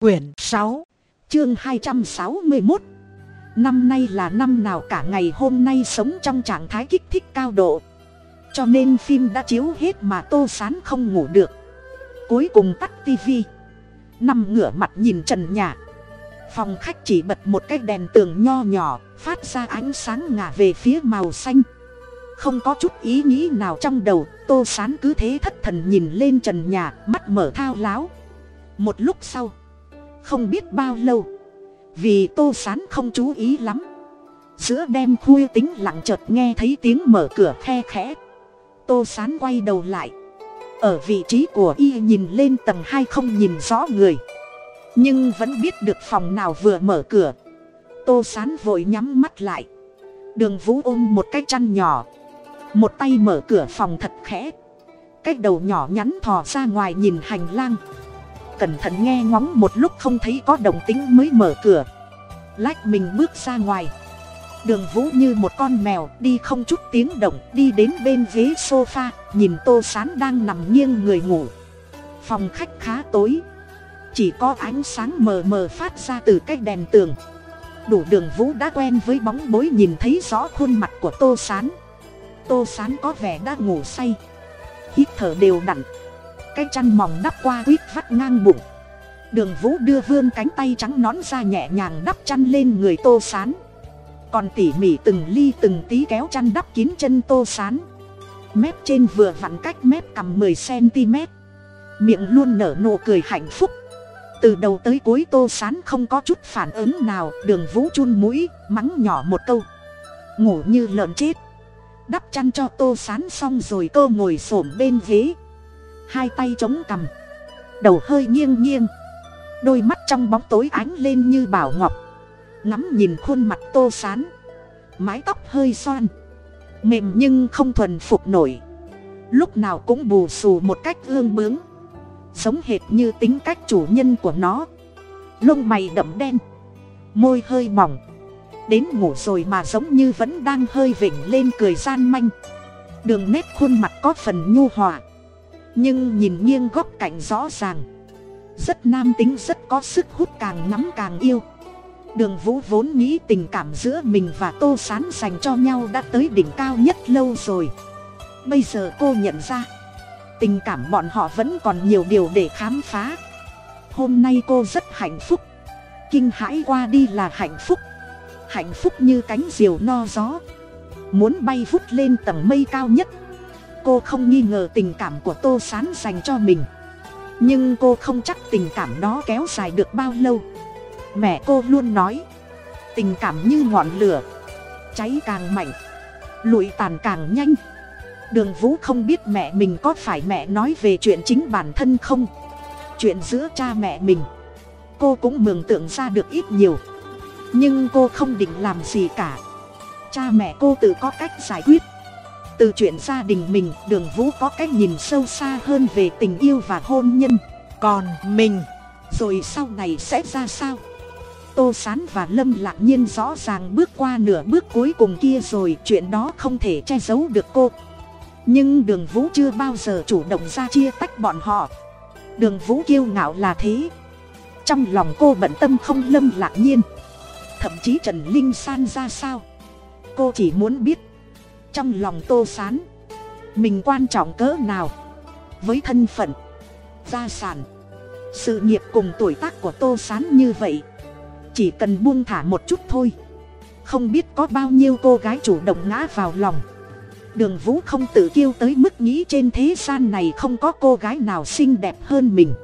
quyển sáu, chương hai trăm sáu mươi một năm nay là năm nào cả ngày hôm nay sống trong trạng thái kích thích cao độ. Cho nên phim đã chiếu hết mà tô sán không ngủ được. Cuối cùng tắt tivi nằm ngửa mặt nhìn trần nhà. Phòng khách chỉ bật một cái đèn tường nho nhỏ, phát ra ánh sáng ngả về phía màu xanh. Không có chút ý nghĩ nào trong đầu, tô sán cứ thế thất thần nhìn lên trần nhà, mắt mở thao láo. Một lúc sau không biết bao lâu. Vì tô sán không chú ý lắm. Giữa đêm khuya tính lặng chợt nghe thấy tiếng mở cửa khe khẽ. Tô sán quay đầu lại. Ở vị trí của y nhìn lên tầng hai không nhìn rõ người. Nhưng vẫn biết được phòng nào vừa mở cửa. Tô sán vội nhắm mắt lại. Đường vũ ôm một cái chăn nhỏ. Một tay mở cửa phòng thật khẽ. Cái đầu nhỏ nhắn thò ra ngoài nhìn hành lang cẩn thận nghe ngóng một lúc không thấy có đồng tính mới mở cửa. Lách mình bước ra ngoài. Đường vũ như một con mèo, đi không chút tiếng động, đi đến bên ghế sofa, nhìn tô sán đang nằm nghiêng người ngủ. Phòng khách khá tối. Chỉ có ánh sáng mờ mờ phát ra từ cái đèn tường. Đủ đường vũ đã quen với bóng bối nhìn thấy rõ khuôn mặt của tô sán. Tô sán có vẻ đã ngủ say. Hít thở đều đặn cái chăn mỏng đắp qua quýt vắt ngang bụng. Đường vũ đưa vươn cánh tay trắng nón ra nhẹ nhàng đắp chăn lên người tô sán. Còn tỉ mỉ từng ly từng tí kéo chăn đắp kín chân tô sán. Mép trên vừa vặn cách mép cầm mười cm miệng luôn nở nụ cười hạnh phúc. Từ đầu tới cuối tô sán không có chút phản ứng nào, đường vũ chun mũi, mắng nhỏ một câu. Ngủ như lợn chết. Đắp chăn cho tô sán xong rồi cô ngồi s ổ m bên ghế hai tay chống cằm. Đầu hơi nghiêng nghiêng. Đôi mắt trong bóng tối ánh lên như bảo ngọc. Ngắm nhìn khuôn mặt tô sán. Mái tóc hơi xoan. Mềm nhưng không thuần phục nổi. Lúc nào cũng bù xù một cách ương bướng. Giống hệt như tính cách chủ nhân của nó. Lông mày đậm đen. Môi hơi mỏng. Đến ngủ rồi mà giống như vẫn đang hơi vểnh lên cười gian manh. Đường nét khuôn mặt có phần nhu hòa nhưng nhìn nghiêng góc cạnh rõ ràng. Rất nam tính, rất có sức hút, càng nắm càng yêu. Đường vũ vốn nghĩ tình cảm giữa mình và tô sán dành cho nhau đã tới đỉnh cao nhất lâu rồi. Bây giờ cô nhận ra, tình cảm bọn họ vẫn còn nhiều điều để khám phá. Hôm nay cô rất hạnh phúc. Kinh hãi qua đi là hạnh phúc. Hạnh phúc như cánh diều no gió. Muốn bay vút lên tầng mây cao nhất cô không nghi ngờ tình cảm của tô s á n dành cho mình. Nhưng cô không chắc tình cảm đó kéo dài được bao lâu. Mẹ cô luôn nói, tình cảm như ngọn lửa, cháy càng mạnh, lụi tàn càng nhanh. Đường vũ không biết mẹ mình có phải mẹ nói về chuyện chính bản thân không. Chuyện giữa cha mẹ mình, cô cũng mường tượng ra được ít nhiều. Nhưng cô không định làm gì cả. Cha mẹ cô tự có cách giải quyết từ chuyện gia đình mình, đường vũ có cách nhìn sâu xa hơn về tình yêu và hôn nhân. Còn mình, rồi sau này sẽ ra sao? Tô sán và lâm lạc nhiên rõ ràng bước qua nửa bước cuối cùng kia rồi, chuyện đó không thể che giấu được cô. Nhưng đường vũ chưa bao giờ chủ động ra chia tách bọn họ. Đường vũ kiêu ngạo là thế. Trong lòng cô bận tâm không lâm lạc nhiên. Thậm chí trần linh san ra sao? Cô chỉ muốn biết trong lòng tô sán. Mình quan trọng cỡ nào? Với thân phận, gia sản, sự nghiệp cùng tuổi tác của tô sán như vậy, chỉ cần buông thả một chút thôi. Không biết có bao nhiêu cô gái chủ động ngã vào lòng. Đường vũ không tự kiêu tới mức nghĩ trên thế gian này không có cô gái nào xinh đẹp hơn mình.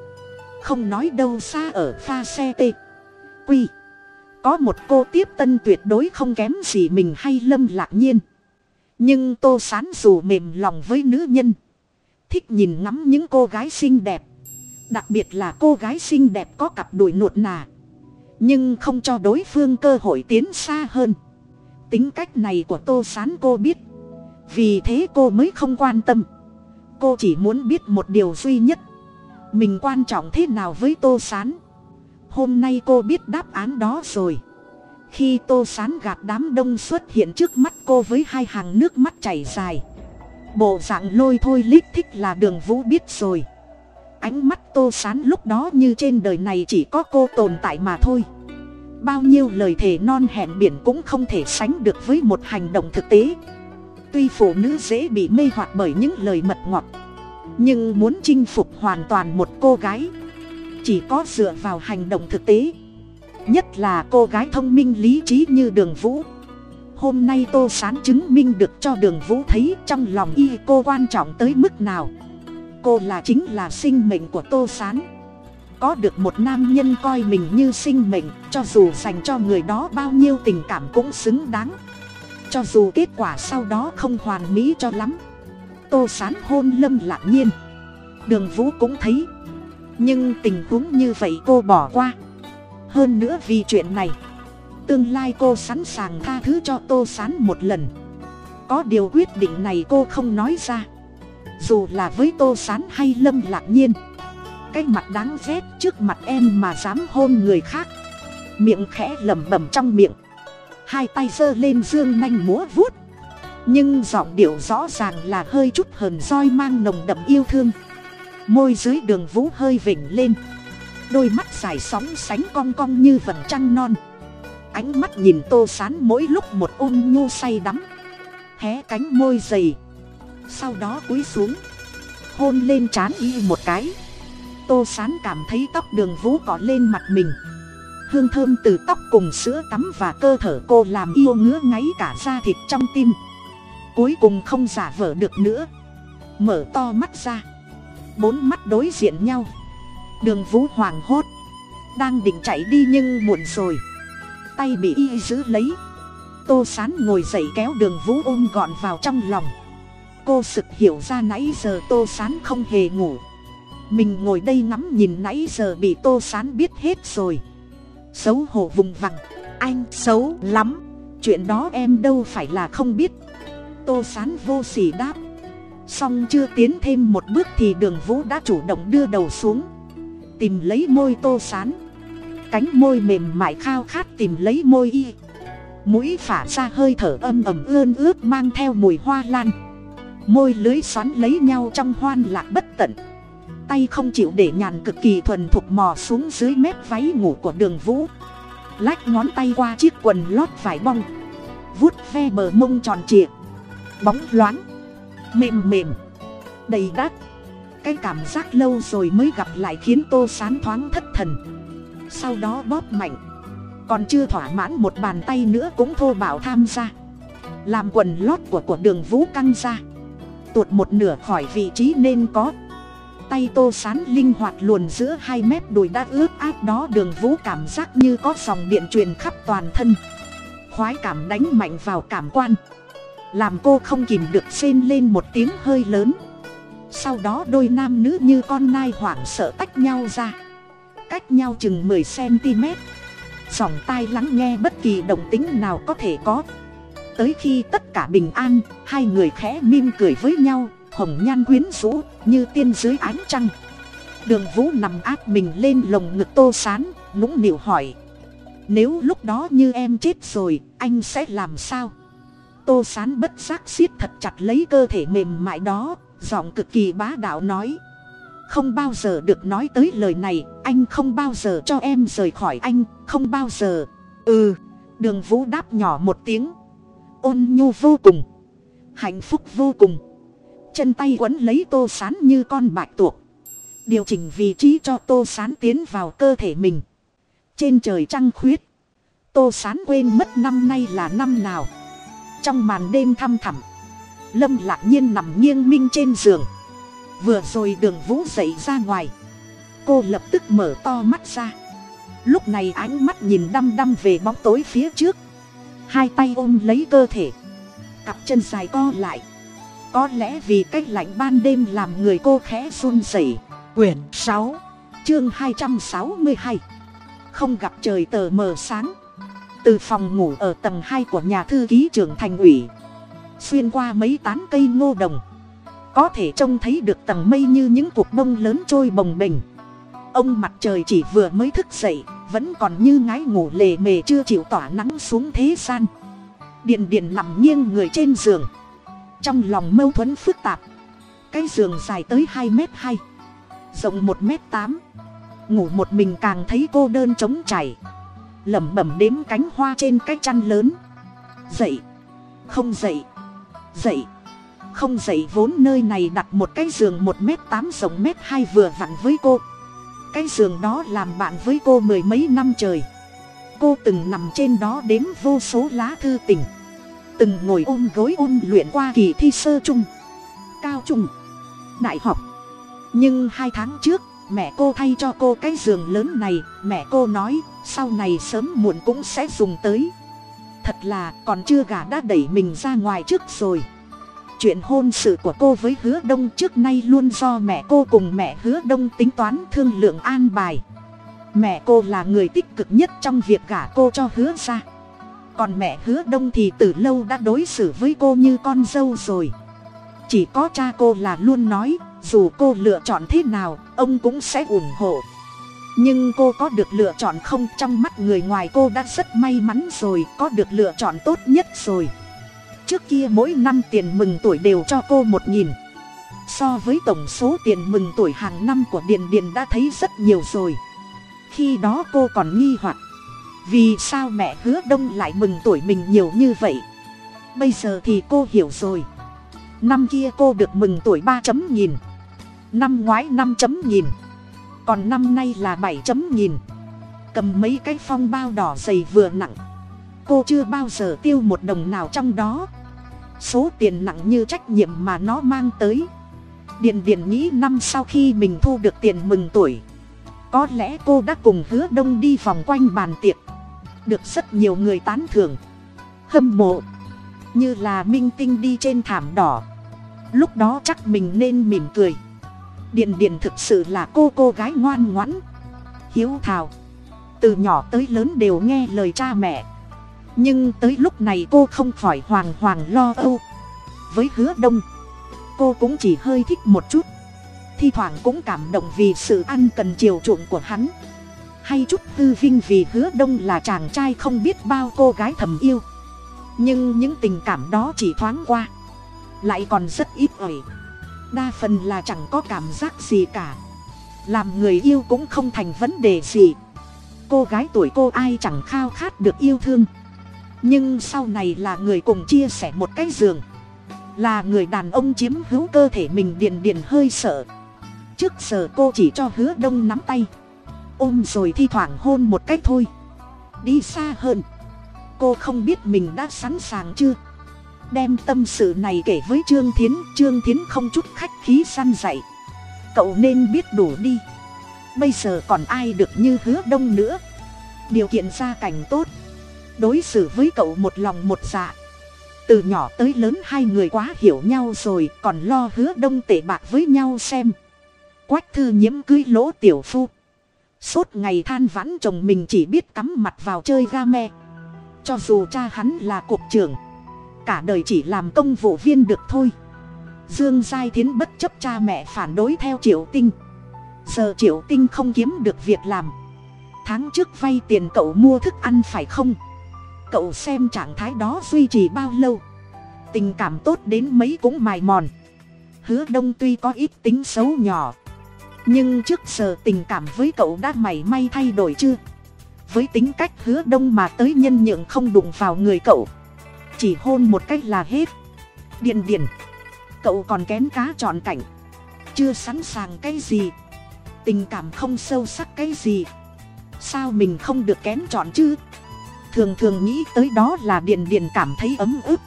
Không nói đâu xa ở pha xe t quy, có một cô tiếp tân tuyệt đối không kém gì mình hay lâm lạc nhiên nhưng tô sán dù mềm lòng với nữ nhân, thích nhìn ngắm những cô gái xinh đẹp, đặc biệt là cô gái xinh đẹp có cặp đùi nuột nà, nhưng không cho đối phương cơ hội tiến xa hơn. Tính cách này của tô sán cô biết, vì thế cô mới không quan tâm. Cô chỉ muốn biết một điều duy nhất, mình quan trọng thế nào với tô sán. Hôm nay cô biết đáp án đó rồi khi tô sán gạt đám đông xuất hiện trước mắt cô với hai hàng nước mắt chảy dài. Bộ dạng lôi thôi lít thích là đường vũ biết rồi. Ánh mắt tô sán lúc đó như trên đời này chỉ có cô tồn tại mà thôi. Bao nhiêu lời thề non hẹn biển cũng không thể sánh được với một hành động thực tế. Tuy phụ nữ dễ bị mê hoặc bởi những lời mật ngọt, nhưng muốn chinh phục hoàn toàn một cô gái, chỉ có dựa vào hành động thực tế nhất là cô gái thông minh lý trí như đường vũ. Hôm nay tô sán chứng minh được cho đường vũ thấy trong lòng y cô quan trọng tới mức nào. Cô là chính là sinh mệnh của tô sán. Có được một nam nhân coi mình như sinh mệnh, cho dù dành cho người đó bao nhiêu tình cảm cũng xứng đáng. Cho dù kết quả sau đó không hoàn mỹ cho lắm. Tô sán hôn lâm lạc nhiên. Đường vũ cũng thấy. Nhưng tình huống như vậy cô bỏ qua hơn nữa vì chuyện này. Tương lai cô sẵn sàng tha thứ cho tô sán một lần. Có điều quyết định này cô không nói ra. Dù là với tô sán hay lâm lạc nhiên, cái mặt đáng ghét trước mặt em mà dám hôn người khác. Miệng khẽ lẩm bẩm trong miệng. Hai tay giơ lên dương nanh múa vuốt. Nhưng giọng điệu rõ ràng là hơi chút hờn roi mang nồng đậm yêu thương. Môi dưới đường vũ hơi vểnh lên đôi mắt dài sóng sánh cong cong như vầng trăng non. Ánh mắt nhìn tô sán mỗi lúc một ôn nhu say đắm. Hé cánh môi dày. Sau đó cúi xuống. Hôn lên trán y một cái. Tô sán cảm thấy tóc đường vũ cỏ lên mặt mình. Hương thơm từ tóc cùng sữa tắm và cơ thở cô làm yêu ngứa ngáy cả da thịt trong tim. Cuối cùng không giả vờ được nữa. Mở to mắt ra. Bốn mắt đối diện nhau đường vũ hoàng hốt. Đang định chạy đi nhưng muộn rồi. Tay bị y giữ lấy. Tô sán ngồi dậy kéo đường vũ ôm gọn vào trong lòng. Cô sực hiểu ra nãy giờ tô sán không hề ngủ. Mình ngồi đây ngắm nhìn nãy giờ bị tô sán biết hết rồi. Xấu hổ vùng vằng. Anh xấu lắm. Chuyện đó em đâu phải là không biết. Tô sán vô s ỉ đáp. Xong chưa tiến thêm một bước thì đường vũ đã chủ động đưa đầu xuống tìm lấy môi tô sán. Cánh môi mềm mại khao khát tìm lấy môi y. Mũi phả ra hơi thở âm ầm ươn ướt mang theo mùi hoa lan. Môi lưới xoắn lấy nhau trong hoan lạc bất tận. Tay không chịu để nhàn cực kỳ thuần thục mò xuống dưới mép váy ngủ của đường vũ. Lách ngón tay qua chiếc quần lót vải bong. Vuốt ve bờ mông tròn trịa. Bóng loáng. Mềm mềm. Đầy đát cái cảm giác lâu rồi mới gặp lại khiến tô sán thoáng thất thần. Sau đó bóp mạnh. Còn chưa thỏa mãn một bàn tay nữa cũng thô bảo tham gia. Làm quần lót của của đường vũ căng ra. Tuột một nửa khỏi vị trí nên có. Tay tô sán linh hoạt luồn giữa hai mép đùi đã ướt át đó đường vũ cảm giác như có dòng điện truyền khắp toàn thân. Khoái cảm đánh mạnh vào cảm quan. Làm cô không kìm được xên lên một tiếng hơi lớn sau đó đôi nam nữ như con nai hoảng sợ tách nhau ra. Cách nhau chừng mười cm dòng tai lắng nghe bất kỳ động tính nào có thể có. Tới khi tất cả bình an, hai người khẽ mim cười với nhau, hồng nhan quyến rũ như tiên dưới ánh trăng. Đường vũ nằm áp mình lên lồng ngực tô sán, nũng nịu hỏi, nếu lúc đó như em chết rồi, anh sẽ làm sao? Tô sán bất giác siết thật chặt lấy cơ thể mềm mại đó giọng cực kỳ bá đạo nói. Không bao giờ được nói tới lời này, anh không bao giờ cho em rời khỏi anh, không bao giờ. Ừ đường vũ đáp nhỏ một tiếng. Ôn nhu vô cùng. Hạnh phúc vô cùng. Chân tay quấn lấy tô sán như con bạch tuộc. Điều chỉnh vị trí cho tô sán tiến vào cơ thể mình. Trên trời trăng khuyết. Tô sán quên mất năm nay là năm nào. Trong màn đêm thăm thẳm lâm lạc nhiên nằm nghiêng minh trên giường. Vừa rồi đường vũ dậy ra ngoài. Cô lập tức mở to mắt ra. Lúc này ánh mắt nhìn đăm đăm về bóng tối phía trước. Hai tay ôm lấy cơ thể. Cặp chân dài co lại. Có lẽ vì cách lạnh ban đêm làm người cô khẽ run rẩy. Quyển sáu, chương hai trăm sáu mươi hai. Không gặp trời tờ mờ sáng. Từ phòng ngủ ở tầng hai của nhà thư ký trưởng thành ủy xuyên qua mấy tán cây ngô đồng. Có thể trông thấy được tầng mây như những cục bông lớn trôi bồng bềnh. Ông mặt trời chỉ vừa mới thức dậy, vẫn còn như ngái ngủ lề mề chưa chịu tỏa nắng xuống thế gian. Điền điền nằm nghiêng người trên giường. Trong lòng mâu thuẫn phức tạp, cái giường dài tới hai m hai, rộng một m tám. Ngủ một mình càng thấy cô đơn trống chảy lẩm bẩm đếm cánh hoa trên cái chăn lớn. Dậy, không dậy dậy. Không dậy vốn nơi này đặt một cái giường một m tám rộng m hai vừa vặn với cô. Cái giường đó làm bạn với cô mười mấy năm trời. Cô từng nằm trên đó đếm vô số lá thư tình. Từng ngồi ôm gối ôn luyện qua kỳ thi sơ trung, cao trung, đại học. Nhưng hai tháng trước, mẹ cô thay cho cô cái giường lớn này. Mẹ cô nói, sau này sớm muộn cũng sẽ dùng tới thật là, còn chưa gả đã đẩy mình ra ngoài trước rồi. Chuyện hôn sự của cô với hứa đông trước nay luôn do mẹ cô cùng mẹ hứa đông tính toán thương lượng an bài. Mẹ cô là người tích cực nhất trong việc gả cô cho hứa ra. Còn mẹ hứa đông thì từ lâu đã đối xử với cô như con dâu rồi. Chỉ có cha cô là luôn nói, dù cô lựa chọn thế nào, ông cũng sẽ ủng hộ nhưng cô có được lựa chọn không? Trong mắt người ngoài cô đã rất may mắn rồi, có được lựa chọn tốt nhất rồi. Trước kia mỗi năm tiền mừng tuổi đều cho cô một nghìn. So với tổng số tiền mừng tuổi hàng năm của điền điền đã thấy rất nhiều rồi. Khi đó cô còn nghi hoặc, vì sao mẹ hứa đông lại mừng tuổi mình nhiều như vậy? Bây giờ thì cô hiểu rồi. Năm kia cô được mừng tuổi ba chấm nghìn, năm ngoái năm chấm nghìn còn năm nay là bảy chấm nghìn. Cầm mấy cái phong bao đỏ dày vừa nặng. Cô chưa bao giờ tiêu một đồng nào trong đó. Số tiền nặng như trách nhiệm mà nó mang tới. Điền điền nghĩ năm sau khi mình thu được tiền mừng tuổi. Có lẽ cô đã cùng hứa đông đi vòng quanh bàn tiệc. Được rất nhiều người tán thưởng. Hâm mộ. Như là minh tinh đi trên thảm đỏ. Lúc đó chắc mình nên mỉm cười điền điền thực sự là cô cô gái ngoan ngoãn. Hiếu thảo. Từ nhỏ tới lớn đều nghe lời cha mẹ. Nhưng tới lúc này cô không khỏi hoàng hoàng lo âu. Với hứa đông, cô cũng chỉ hơi thích một chút. Thi thoảng cũng cảm động vì sự ăn cần chiều chuộng của hắn. Hay chút tư vinh vì hứa đông là chàng trai không biết bao cô gái thầm yêu. Nhưng những tình cảm đó chỉ thoáng qua. Lại còn rất ít ỏi đa phần là chẳng có cảm giác gì cả. Làm người yêu cũng không thành vấn đề gì. Cô gái tuổi cô ai chẳng khao khát được yêu thương. Nhưng sau này là người cùng chia sẻ một cái giường. Là người đàn ông chiếm hữu cơ thể mình điền điền hơi sợ. Trước giờ cô chỉ cho hứa đông nắm tay. Ôm rồi thi thoảng hôn một cách thôi. Đi xa hơn. Cô không biết mình đã sẵn sàng chưa? Đem tâm sự này kể với trương thiến. Trương thiến không chút khách khí săn dạy. Cậu nên biết đủ đi. Bây giờ còn ai được như hứa đông nữa? Điều kiện gia cảnh tốt. Đối xử với cậu một lòng một dạ. Từ nhỏ tới lớn hai người quá hiểu nhau rồi, còn lo hứa đông tệ bạc với nhau xem. Quách thư nhiễm cưới lỗ tiểu phu. Suốt ngày than vãn chồng mình chỉ biết cắm mặt vào chơi ga me. Cho dù cha hắn là cục trưởng cả đời chỉ làm công vụ viên được thôi. Dương giai thiến bất chấp cha mẹ phản đối theo triệu tinh. Giờ triệu tinh không kiếm được việc làm. Tháng trước vay tiền cậu mua thức ăn phải không? Cậu xem trạng thái đó duy trì bao lâu? Tình cảm tốt đến mấy cũng mài mòn. Hứa đông tuy có ít tính xấu nhỏ, nhưng trước giờ tình cảm với cậu đã mảy may thay đổi chưa? Với tính cách hứa đông mà tới nhân nhượng không đụng vào người cậu chỉ hôn một cách là hết. Điền điền cậu còn kén cá trọn cảnh. Chưa sẵn sàng cái gì. Tình cảm không sâu sắc cái gì. Sao mình không được kén chọn chứ? Thường thường nghĩ tới đó là điền điền cảm thấy ấm ức.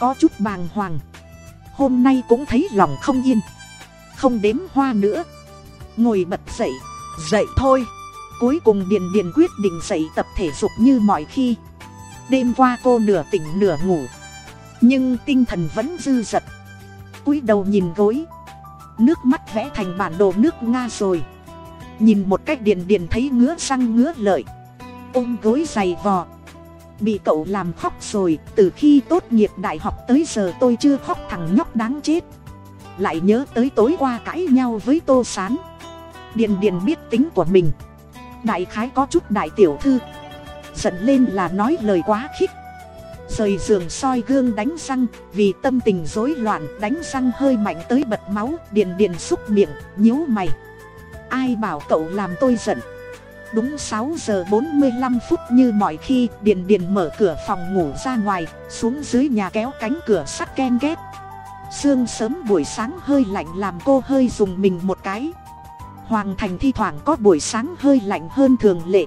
Có chút bàng hoàng. Hôm nay cũng thấy lòng không yên. Không đếm hoa nữa. Ngồi bật dậy. Dậy thôi. Cuối cùng điền điền quyết định dậy tập thể dục như mọi khi đêm qua cô nửa tỉnh nửa ngủ. Nhưng tinh thần vẫn dư dật. Cúi đầu nhìn gối. Nước mắt vẽ thành bản đồ nước nga rồi. Nhìn một cách điền điền thấy ngứa răng ngứa lợi. Ôm gối dày vò. Bị cậu làm khóc rồi, từ khi tốt nghiệp đại học tới giờ tôi chưa khóc thằng nhóc đáng chết. Lại nhớ tới tối qua cãi nhau với tô s á n điền điền biết tính của mình. Đại khái có chút đại tiểu thư giận lên là nói lời quá khích. Rời giường soi gương đánh răng vì tâm tình rối loạn đánh răng hơi mạnh tới bật máu điền điền xúc miệng nhíu mày. Ai bảo cậu làm tôi giận? Đúng sáu giờ bốn mươi lăm phút như mọi khi điền điền mở cửa phòng ngủ ra ngoài xuống dưới nhà kéo cánh cửa sắt ken két, sương sớm buổi sáng hơi lạnh làm cô hơi dùng mình một cái. Hoàng thành thi thoảng có buổi sáng hơi lạnh hơn thường lệ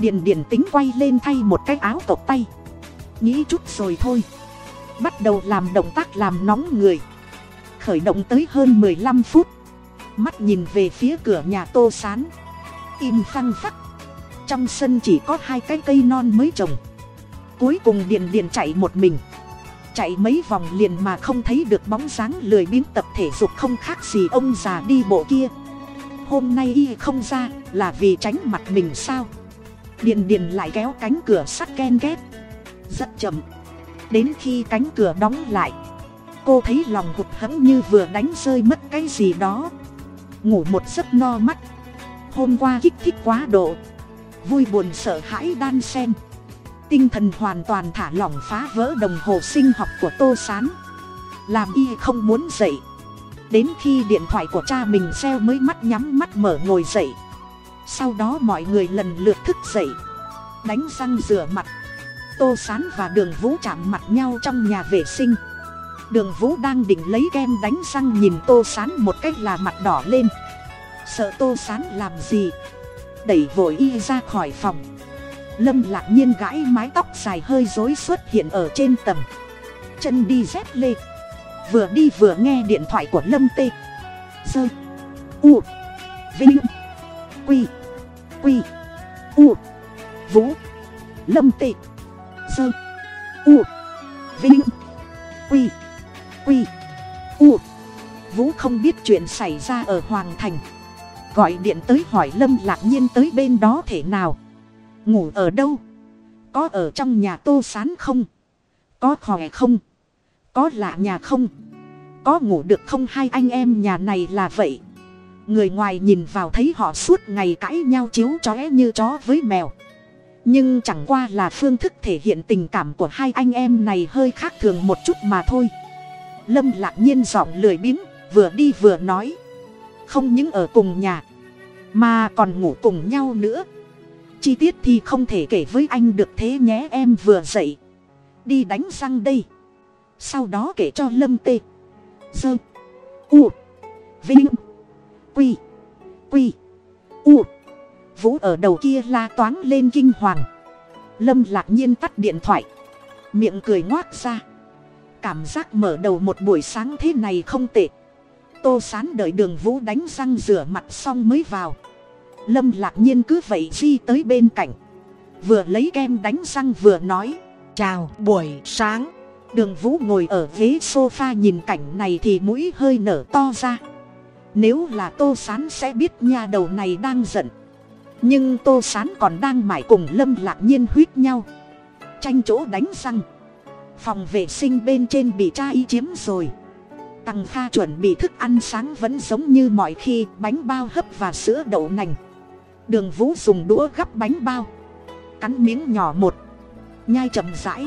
điền điền tính quay lên thay một cái áo tộc tay. Nghĩ chút rồi thôi. Bắt đầu làm động tác làm nóng người. Khởi động tới hơn mười lăm phút. Mắt nhìn về phía cửa nhà tô sán. Im phăng phắc. Trong sân chỉ có hai cái cây non mới trồng. Cuối cùng điền điền chạy một mình. Chạy mấy vòng liền mà không thấy được bóng dáng lười biếng tập thể dục không khác gì ông già đi bộ kia. Hôm nay y không ra là vì tránh mặt mình sao? Điền điền lại kéo cánh cửa sắt ken két. Rất chậm. Đến khi cánh cửa đóng lại, cô thấy lòng hụt hẫng như vừa đánh rơi mất cái gì đó. Ngủ một giấc no mắt. Hôm qua kích thích quá độ. Vui buồn sợ hãi đan sen tinh thần hoàn toàn thả lỏng phá vỡ đồng hồ sinh học của tô s á n làm y không muốn dậy. Đến khi điện thoại của cha mình reo mới mắt nhắm mắt mở ngồi dậy sau đó mọi người lần lượt thức dậy. Đánh răng rửa mặt. Tô s á n và đường vũ chạm mặt nhau trong nhà vệ sinh. Đường vũ đang định lấy kem đánh răng nhìn tô s á n một cách là mặt đỏ lên. Sợ tô s á n làm gì? Đẩy vội y ra khỏi phòng. Lâm lạc nhiên gãi mái tóc dài hơi rối xuất hiện ở trên tầm chân đi dép lê. Vừa đi vừa nghe điện thoại của lâm tê. Sơ. U. Vinh. Quy quy. U. Vũ. Lâm Tị, sơ. U. Vinh. Quy. Quy. U. Vũ không biết chuyện xảy ra ở hoàng thành. Gọi điện tới hỏi lâm lạc nhiên tới bên đó thể nào. Ngủ ở đâu? Có ở trong nhà tô sán không? Có khỏe không? Có lạ nhà không? Có ngủ được không? Hai anh em nhà này là vậy người ngoài nhìn vào thấy họ suốt ngày cãi nhau chiếu chóe như chó với mèo. Nhưng chẳng qua là phương thức thể hiện tình cảm của hai anh em này hơi khác thường một chút mà thôi. Lâm lạc nhiên giọng lười biếng, vừa đi vừa nói. Không những ở cùng nhà, mà còn ngủ cùng nhau nữa. Chi tiết thì không thể kể với anh được thế nhé, em vừa dậy. Đi đánh răng đây. Sau đó kể cho lâm tê. Dơ u. Vinh quy quy, u. Vũ ở đầu kia la toáng lên kinh hoàng. Lâm lạc nhiên tắt điện thoại. Miệng cười ngoác ra. Cảm giác mở đầu một buổi sáng thế này không tệ. Tô sán đợi đường vũ đánh răng rửa mặt xong mới vào. Lâm lạc nhiên cứ vậy di tới bên cạnh. Vừa lấy kem đánh răng vừa nói, chào, buổi sáng. Đường vũ ngồi ở ghế s o f a nhìn cảnh này thì mũi hơi nở to ra nếu là tô s á n sẽ biết nha đầu này đang giận. Nhưng tô s á n còn đang mải cùng lâm lạc nhiên huýt nhau. Tranh chỗ đánh răng. Phòng vệ sinh bên trên bị cha y chiếm rồi. Tằng kha chuẩn bị thức ăn sáng vẫn giống như mọi khi, bánh bao hấp và sữa đậu nành. Đường vũ dùng đũa gắp bánh bao. Cắn miếng nhỏ một. Nhai chậm rãi.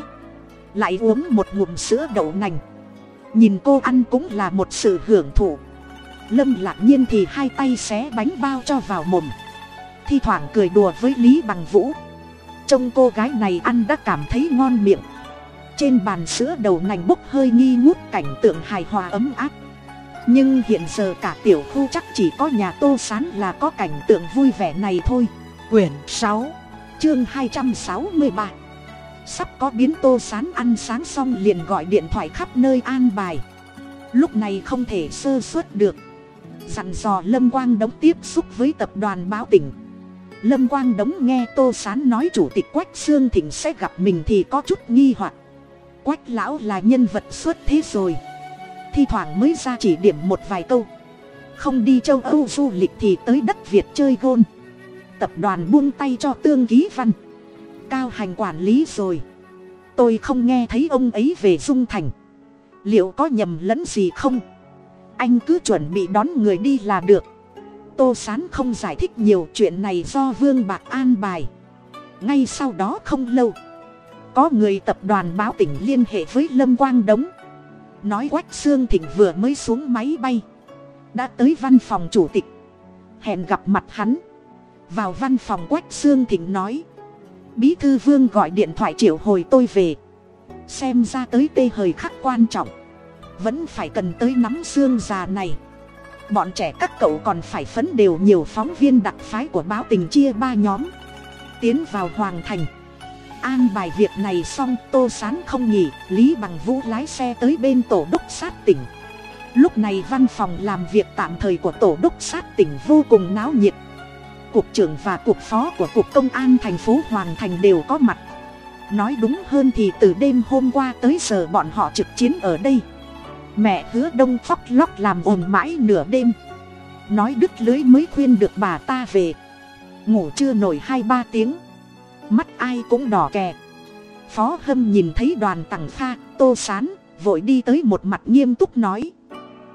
Lại uống một ngụm sữa đậu nành. Nhìn cô ăn cũng là một sự hưởng thụ lâm lạc nhiên thì hai tay xé bánh bao cho vào mồm. Thi thoảng cười đùa với lý bằng vũ. Trông cô gái này ăn đã cảm thấy ngon miệng. Trên bàn sữa đầu nành bốc hơi nghi ngút cảnh tượng hài hòa ấm áp. Nhưng hiện giờ cả tiểu khu chắc chỉ có nhà tô sán là có cảnh tượng vui vẻ này thôi. Quyển sáu, chương hai trăm sáu mươi ba. Sắp có biến tô sán ăn sáng xong liền gọi điện thoại khắp nơi an bài. Lúc này không thể sơ suất được dặn dò lâm quang đống tiếp xúc với tập đoàn báo tỉnh. Lâm quang đống nghe tô sán nói chủ tịch quách sương thịnh sẽ gặp mình thì có chút nghi hoặc. Quách lão là nhân vật xuất thế rồi. Thi thoảng mới ra chỉ điểm một vài câu. Không đi châu âu du lịch thì tới đất việt chơi gôn. Tập đoàn buông tay cho tương ký văn. Cao hành quản lý rồi. Tôi không nghe thấy ông ấy về dung thành. Liệu có nhầm lẫn gì không? Anh cứ chuẩn bị đón người đi là được. Tô sán không giải thích nhiều chuyện này do vương bạc an bài. Ngay sau đó không lâu, có người tập đoàn báo tỉnh liên hệ với lâm quang đống. Nói quách xương thịnh vừa mới xuống máy bay, đã tới văn phòng chủ tịch, hẹn gặp mặt hắn. Vào văn phòng quách xương thịnh nói, bí thư vương gọi điện thoại triệu hồi tôi về, xem ra tới tê hời khắc quan trọng vẫn phải cần tới nắm xương già này. Bọn trẻ các cậu còn phải phấn đều nhiều phóng viên đặc phái của báo tình chia ba nhóm. Tiến vào hoàng thành. An bài việc này xong, tô sán không nghỉ, lý bằng vũ lái xe tới bên tổ đốc sát tỉnh. Lúc này văn phòng làm việc tạm thời của tổ đốc sát tỉnh vô cùng náo nhiệt. Cục trưởng và cục phó của cục công an thành phố hoàng thành đều có mặt. Nói đúng hơn thì từ đêm hôm qua tới giờ bọn họ trực chiến ở đây mẹ hứa đông phóc lóc làm ồn mãi nửa đêm. Nói đứt lưới mới khuyên được bà ta về. Ngủ chưa nổi hai ba tiếng. Mắt ai cũng đỏ kè. Phó hâm nhìn thấy đoàn tằng pha, tô sán, vội đi tới một mặt nghiêm túc nói.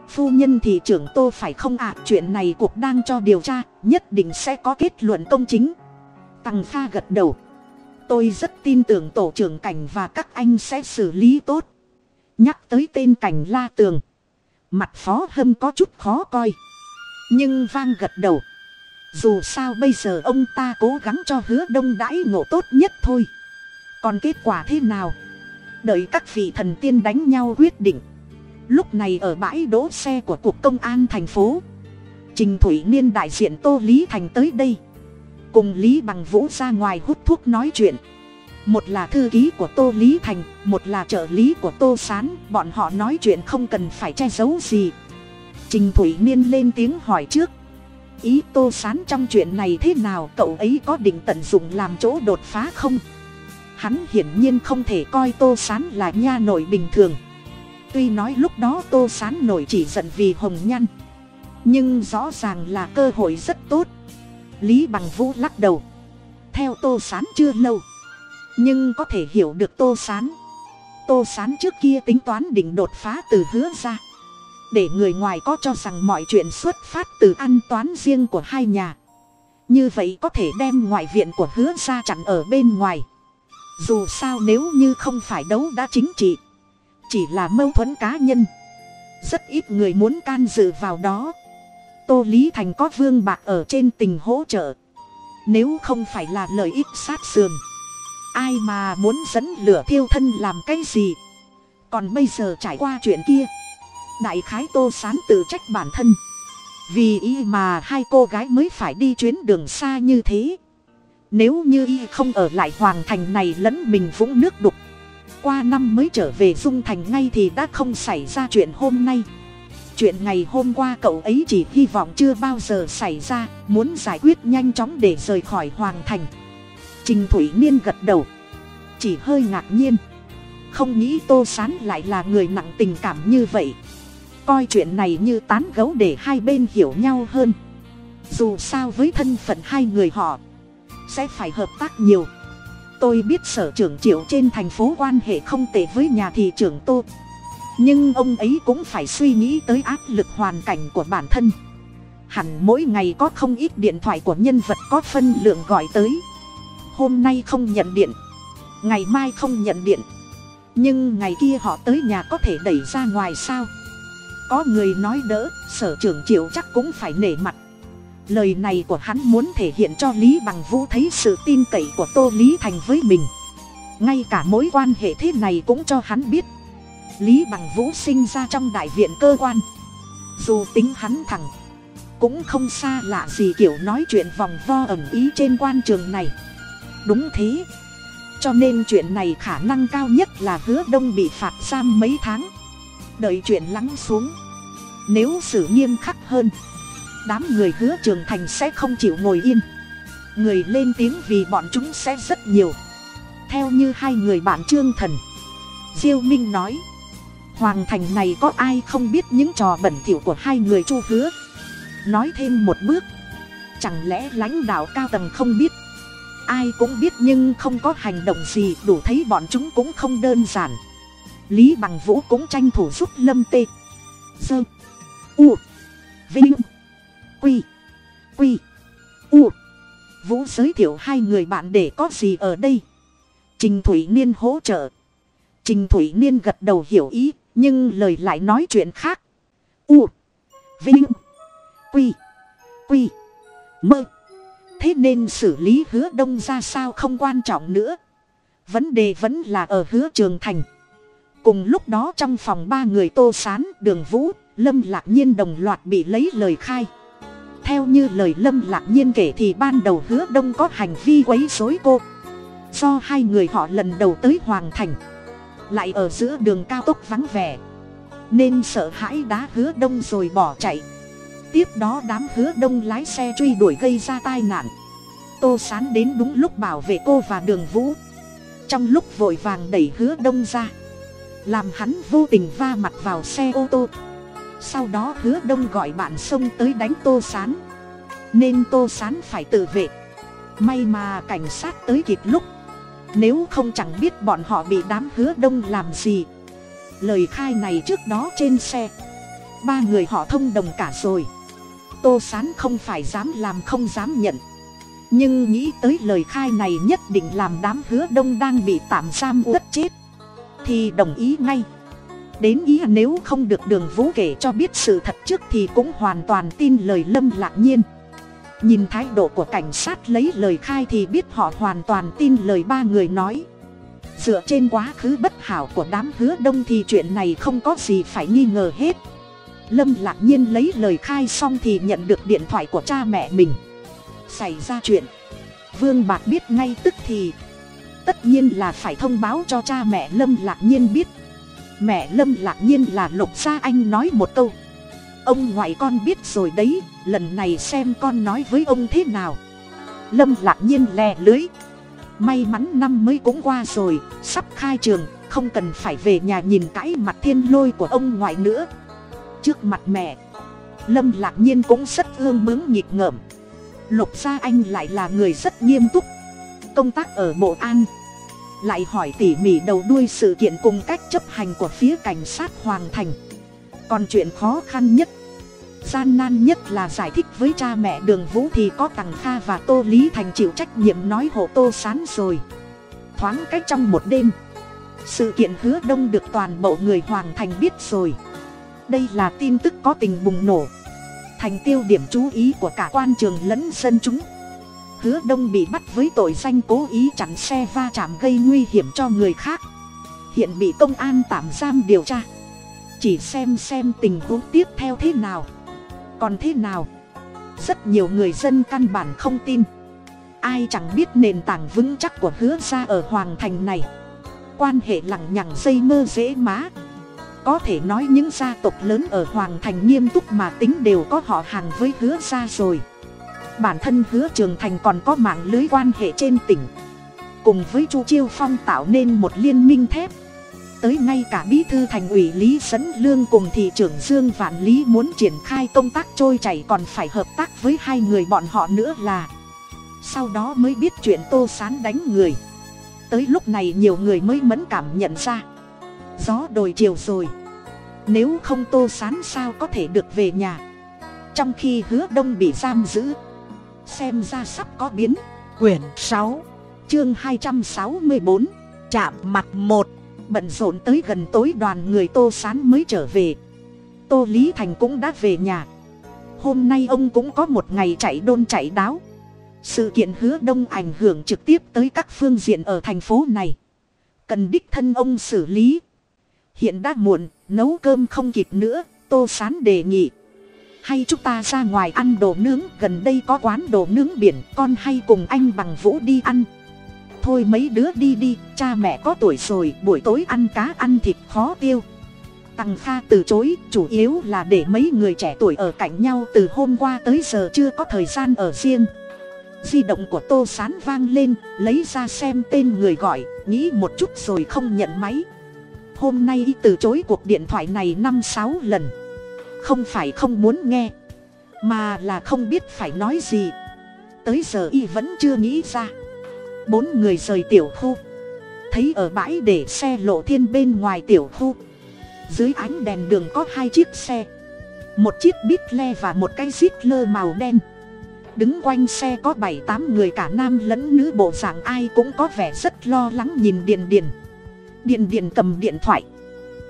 Phu nhân thị trưởng tô phải không ạ? Chuyện này cuộc đang cho điều tra, nhất định sẽ có kết luận công chính. Tằng pha gật đầu. Tôi rất tin tưởng tổ trưởng cảnh và các anh sẽ xử lý tốt nhắc tới tên cảnh la tường. Mặt phó hâm có chút khó coi. Nhưng vang gật đầu. Dù sao bây giờ ông ta cố gắng cho hứa đông đãi ngộ tốt nhất thôi. Còn kết quả thế nào? Đợi các vị thần tiên đánh nhau quyết định. Lúc này ở bãi đỗ xe của cục công an thành phố, trình thủy niên đại diện tô lý thành tới đây. Cùng lý bằng vũ ra ngoài hút thuốc nói chuyện một là thư ký của tô lý thành, một là trợ lý của tô s á n bọn họ nói chuyện không cần phải che giấu gì. Trình thủy niên lên tiếng hỏi trước. Ý tô s á n trong chuyện này thế nào? Cậu ấy có định tận dụng làm chỗ đột phá không? Hắn hiển nhiên không thể coi tô s á n là nha nội bình thường. Tuy nói lúc đó tô s á n nổi chỉ giận vì hồng nhăn nhưng rõ ràng là cơ hội rất tốt. Lý bằng vũ lắc đầu. Theo tô s á n chưa lâu nhưng có thể hiểu được tô sán. Tô sán trước kia tính toán định đột phá từ hứa ra. Để người ngoài có cho rằng mọi chuyện xuất phát từ ăn toán riêng của hai nhà. Như vậy có thể đem ngoại viện của hứa ra chặn ở bên ngoài. Dù sao nếu như không phải đấu đã chính trị, chỉ là mâu thuẫn cá nhân, rất ít người muốn can dự vào đó. Tô lý thành có vương bạc ở trên tình hỗ trợ. Nếu không phải là lợi ích sát sườn ai mà muốn dẫn lửa thiêu thân làm cái gì? Còn bây giờ trải qua chuyện kia, đại khái tô sán tự trách bản thân. Vì y mà hai cô gái mới phải đi chuyến đường xa như thế. Nếu như y không ở lại hoàng thành này lẫn mình vũng nước đục, qua năm mới trở về dung thành ngay thì đã không xảy ra chuyện hôm nay. Chuyện ngày hôm qua cậu ấy chỉ hy vọng chưa bao giờ xảy ra, muốn giải quyết nhanh chóng để rời khỏi hoàng thành trình thủy niên gật đầu. Chỉ hơi ngạc nhiên. Không nghĩ tô sán lại là người nặng tình cảm như vậy. Coi chuyện này như tán gấu để hai bên hiểu nhau hơn. Dù sao với thân phận hai người họ, sẽ phải hợp tác nhiều. Tôi biết sở trưởng triệu trên thành phố quan hệ không tệ với nhà thị trưởng tô. Nhưng ông ấy cũng phải suy nghĩ tới áp lực hoàn cảnh của bản thân. Hẳn mỗi ngày có không ít điện thoại của nhân vật có phân lượng gọi tới hôm nay không nhận điện, ngày mai không nhận điện. Nhưng ngày kia họ tới nhà có thể đẩy ra ngoài sao? Có người nói đỡ, sở trưởng triệu chắc cũng phải nể mặt. Lời này của hắn muốn thể hiện cho lý bằng vũ thấy sự tin cậy của tô lý thành với mình. Ngay cả mối quan hệ thế này cũng cho hắn biết. Lý bằng vũ sinh ra trong đại viện cơ quan. Dù tính hắn thẳng, cũng không xa lạ gì kiểu nói chuyện vòng vo ẩm ý trên quan trường này đúng thế. Cho nên chuyện này khả năng cao nhất là hứa đông bị phạt giam mấy tháng. Đợi chuyện lắng xuống. Nếu xử nghiêm khắc hơn, đám người hứa trường thành sẽ không chịu ngồi yên. Người lên tiếng vì bọn chúng sẽ rất nhiều. Theo như hai người bạn trương thần, diêu minh nói, hoàng thành này có ai không biết những trò bẩn thỉu của hai người chu hứa? Nói thêm một bước, chẳng lẽ lãnh đạo cao tầng không biết ai cũng biết nhưng không có hành động gì, đủ thấy bọn chúng cũng không đơn giản. Lý bằng vũ cũng tranh thủ giúp lâm tê. Dơ. U. Vinh. Quy. Quy. U. Vũ giới thiệu hai người bạn để có gì ở đây? Trình thủy niên hỗ trợ. Trình thủy niên gật đầu hiểu ý, nhưng lời lại nói chuyện khác. U. Vinh. Quy. Quy. Mơ thế nên xử lý hứa đông ra sao không quan trọng nữa. Vấn đề vẫn là ở hứa trường thành. Cùng lúc đó trong phòng ba người tô sán, đường vũ, lâm lạc nhiên đồng loạt bị lấy lời khai. Theo như lời lâm lạc nhiên kể thì ban đầu hứa đông có hành vi quấy rối cô. Do hai người họ lần đầu tới hoàng thành. Lại ở giữa đường cao tốc vắng vẻ. Nên sợ hãi đá hứa đông rồi bỏ chạy tiếp đó đám hứa đông lái xe truy đuổi gây ra tai nạn. Tô sán đến đúng lúc bảo vệ cô và đường vũ. Trong lúc vội vàng đẩy hứa đông ra, làm hắn vô tình va mặt vào xe ô tô. Sau đó hứa đông gọi bạn xông tới đánh tô sán. Nên tô sán phải tự vệ. May mà cảnh sát tới kịp lúc, nếu không chẳng biết bọn họ bị đám hứa đông làm gì. Lời khai này trước đó trên xe, ba người họ thông đồng cả rồi tô sán không phải dám làm không dám nhận. Nhưng nghĩ tới lời khai này nhất định làm đám hứa đông đang bị tạm giam uất chết. Thì đồng ý ngay. Đến ý nếu không được đường vũ kể cho biết sự thật trước thì cũng hoàn toàn tin lời lâm lạc nhiên. Nhìn thái độ của cảnh sát lấy lời khai thì biết họ hoàn toàn tin lời ba người nói. Dựa trên quá khứ bất hảo của đám hứa đông thì chuyện này không có gì phải nghi ngờ hết lâm lạc nhiên lấy lời khai xong thì nhận được điện thoại của cha mẹ mình. Xảy ra chuyện. Vương bạc biết ngay tức thì. Tất nhiên là phải thông báo cho cha mẹ lâm lạc nhiên biết. Mẹ lâm lạc nhiên là lục gia anh nói một câu. Ông ngoại con biết rồi đấy, lần này xem con nói với ông thế nào. Lâm lạc nhiên lè lưới. May mắn năm mới cũng qua rồi, sắp khai trường, không cần phải về nhà nhìn cãi mặt thiên lôi của ông ngoại nữa trước mặt mẹ. Lâm lạc nhiên cũng rất ương bướng nghịch ngợm. Lục gia anh lại là người rất nghiêm túc. Công tác ở bộ an. Lại hỏi tỉ mỉ đầu đuôi sự kiện cùng cách chấp hành của phía cảnh sát hoàng thành. Còn chuyện khó khăn nhất, gian nan nhất là giải thích với cha mẹ đường vũ thì có tằng kha và tô lý thành chịu trách nhiệm nói hộ tô sán rồi. Thoáng cách trong một đêm, sự kiện hứa đông được toàn bộ người hoàng thành biết rồi đây là tin tức có tình bùng nổ. Thành tiêu điểm chú ý của cả quan trường lẫn dân chúng. Hứa đông bị bắt với tội danh cố ý chặn xe va chạm gây nguy hiểm cho người khác. Hiện bị công an tạm giam điều tra. Chỉ xem xem tình huống tiếp theo thế nào. Còn thế nào? Rất nhiều người dân căn bản không tin. Ai chẳng biết nền tảng vững chắc của hứa ra ở hoàng thành này. Quan hệ lằng nhằng dây mơ dễ má có thể nói những gia tộc lớn ở hoàng thành nghiêm túc mà tính đều có họ hàng với hứa ra rồi. Bản thân hứa trường thành còn có mạng lưới quan hệ trên tỉnh. Cùng với chu chiêu phong tạo nên một liên minh thép. Tới ngay cả bí thư thành ủy lý Sấn lương cùng thị trưởng dương vạn lý muốn triển khai công tác trôi chảy còn phải hợp tác với hai người bọn họ nữa là. Sau đó mới biết chuyện tô sán đánh người. Tới lúc này nhiều người mới mẫn cảm nhận ra gió đồi chiều rồi. Nếu không tô sán sao có thể được về nhà? Trong khi hứa đông bị giam giữ. Xem ra sắp có biến. Quyển sáu chương hai trăm sáu mươi bốn chạm mặt một. Bận rộn tới gần tối đoàn người tô sán mới trở về. Tô lý thành cũng đã về nhà. Hôm nay ông cũng có một ngày chạy đôn chạy đáo. Sự kiện hứa đông ảnh hưởng trực tiếp tới các phương diện ở thành phố này. Cần đích thân ông xử lý hiện đã muộn, nấu cơm không kịp nữa, tô sán đề nghị. Hay chúng ta ra ngoài ăn đồ nướng, gần đây có quán đồ nướng biển, con hay cùng anh bằng vũ đi ăn. Thôi mấy đứa đi đi, cha mẹ có tuổi rồi, buổi tối ăn cá ăn thịt khó tiêu. Tằng kha từ chối, chủ yếu là để mấy người trẻ tuổi ở cạnh nhau từ hôm qua tới giờ chưa có thời gian ở riêng. Di động của tô sán vang lên, lấy ra xem tên người gọi, nghĩ một chút rồi không nhận máy hôm nay y từ chối cuộc điện thoại này năm sáu lần. Không phải không muốn nghe, mà là không biết phải nói gì. Tới giờ y vẫn chưa nghĩ ra. Bốn người rời tiểu khu. Thấy ở bãi để xe lộ thiên bên ngoài tiểu khu. Dưới ánh đèn đường có hai chiếc xe. Một chiếc bít le và một cái zip lơ màu đen. Đứng quanh xe có bảy tám người cả nam lẫn nữ bộ dạng ai cũng có vẻ rất lo lắng nhìn điền điền điền điền cầm điện thoại.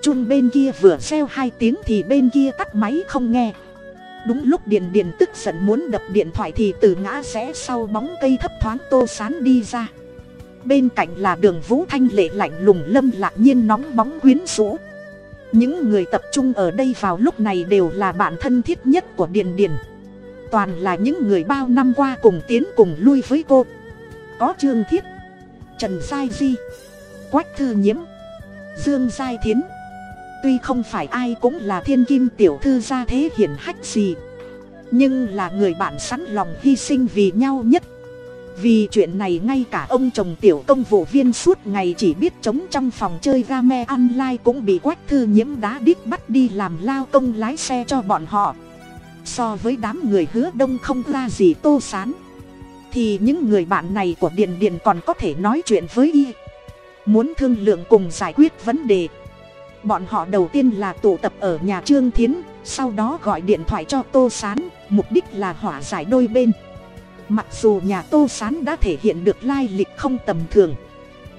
Chun bên kia vừa reo hai tiếng thì bên kia tắt máy không nghe. Đúng lúc điền điền tức giận muốn đập điện thoại thì từ ngã rẽ sau bóng cây thấp thoáng tô sán đi ra. Bên cạnh là đường vũ thanh lệ lạnh lùng lâm lạc nhiên nóng bóng quyến rũ. Những người tập trung ở đây vào lúc này đều là bạn thân thiết nhất của điền điền toàn là những người bao năm qua cùng tiến cùng lui với cô. Có trương thiết, trần sai di quách thư nhiễm. Dương giai thiến. Tuy không phải ai cũng là thiên kim tiểu thư gia thế hiển hách gì, nhưng là người bạn sẵn lòng hy sinh vì nhau nhất. Vì chuyện này ngay cả ông chồng tiểu công vụ viên suốt ngày chỉ biết chống trong phòng chơi game online cũng bị quách thư nhiễm đá đít bắt đi làm lao công lái xe cho bọn họ. So với đám người hứa đông không ra gì tô sán, thì những người bạn này của điền điền còn có thể nói chuyện với y muốn thương lượng cùng giải quyết vấn đề. Bọn họ đầu tiên là tụ tập ở nhà trương thiến, sau đó gọi điện thoại cho tô sán, mục đích là hỏa giải đôi bên. Mặc dù nhà tô sán đã thể hiện được lai lịch không tầm thường,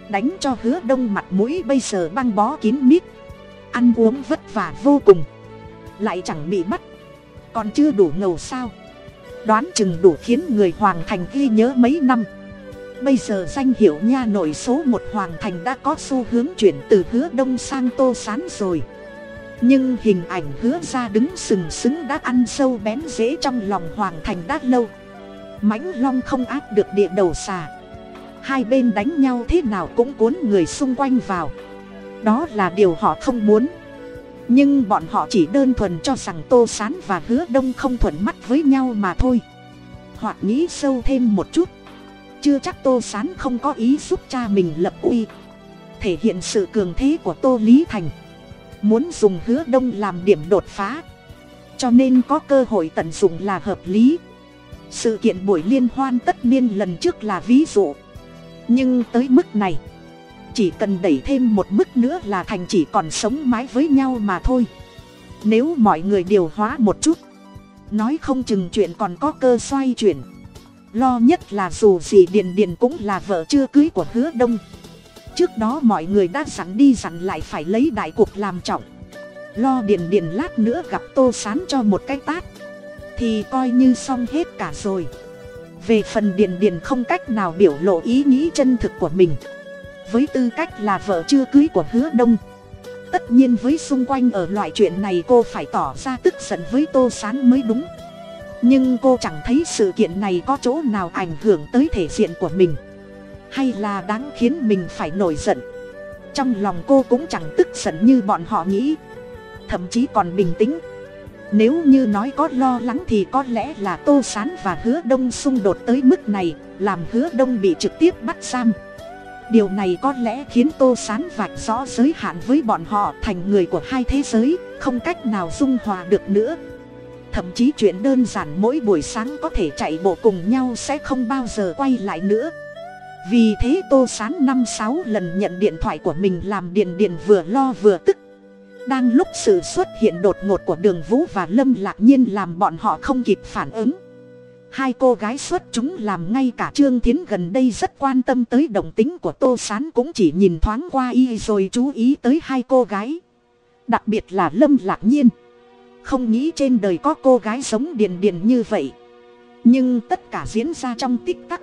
đánh cho hứa đông mặt mũi bây giờ băng bó kín mít, ăn uống vất vả vô cùng, lại chẳng bị bắt, còn chưa đủ ngầu sao. Đoán chừng đủ khiến người hoàng thành ghi nhớ mấy năm bây giờ danh hiệu nha nội số một hoàng thành đã có xu hướng chuyển từ hứa đông sang tô sán rồi. Nhưng hình ảnh hứa ra đứng sừng sững đã ăn sâu bén dễ trong lòng hoàng thành đã lâu. Mãnh long không áp được địa đầu xà. Hai bên đánh nhau thế nào cũng cuốn người xung quanh vào. Đó là điều họ không muốn. Nhưng bọn họ chỉ đơn thuần cho rằng tô s á n và hứa đông không thuận mắt với nhau mà thôi. Hoặc nghĩ sâu thêm một chút chưa chắc tô s á n không có ý giúp cha mình lập uy. Thể hiện sự cường thế của tô lý thành. Muốn dùng hứa đông làm điểm đột phá. Cho nên có cơ hội tận dụng là hợp lý. Sự kiện buổi liên hoan tất niên lần trước là ví dụ. Nhưng tới mức này, chỉ cần đẩy thêm một mức nữa là thành chỉ còn sống mãi với nhau mà thôi. Nếu mọi người điều hóa một chút, nói không chừng chuyện còn có cơ xoay chuyển lo nhất là dù gì điền điền cũng là vợ chưa cưới của hứa đông. Trước đó mọi người đã dặn đi dặn lại phải lấy đại cuộc làm trọng. Lo điền điền lát nữa gặp tô sán cho một cái tát. Thì coi như xong hết cả rồi. Về phần điền điền không cách nào biểu lộ ý nghĩ chân thực của mình. Với tư cách là vợ chưa cưới của hứa đông, tất nhiên với xung quanh ở loại chuyện này cô phải tỏ ra tức giận với tô s á n mới đúng nhưng cô chẳng thấy sự kiện này có chỗ nào ảnh hưởng tới thể diện của mình. Hay là đáng khiến mình phải nổi giận. Trong lòng cô cũng chẳng tức giận như bọn họ nghĩ. Thậm chí còn bình tĩnh. Nếu như nói có lo lắng thì có lẽ là tô s á n và hứa đông xung đột tới mức này, làm hứa đông bị trực tiếp bắt giam. Điều này có lẽ khiến tô sán vạch rõ giới hạn với bọn họ thành người của hai thế giới, không cách nào dung hòa được nữa thậm chí chuyện đơn giản mỗi buổi sáng có thể chạy bộ cùng nhau sẽ không bao giờ quay lại nữa. Vì thế tô sán năm sáu lần nhận điện thoại của mình làm điện điện vừa lo vừa tức. Đang lúc sự xuất hiện đột ngột của đường vũ và lâm lạc nhiên làm bọn họ không kịp phản ứng. Hai cô gái xuất chúng làm ngay cả trương thiến gần đây rất quan tâm tới động tính của tô s á n cũng chỉ nhìn thoáng qua y rồi chú ý tới hai cô gái. Đặc biệt là lâm lạc nhiên không nghĩ trên đời có cô gái sống điền điền như vậy. Nhưng tất cả diễn ra trong tích tắc.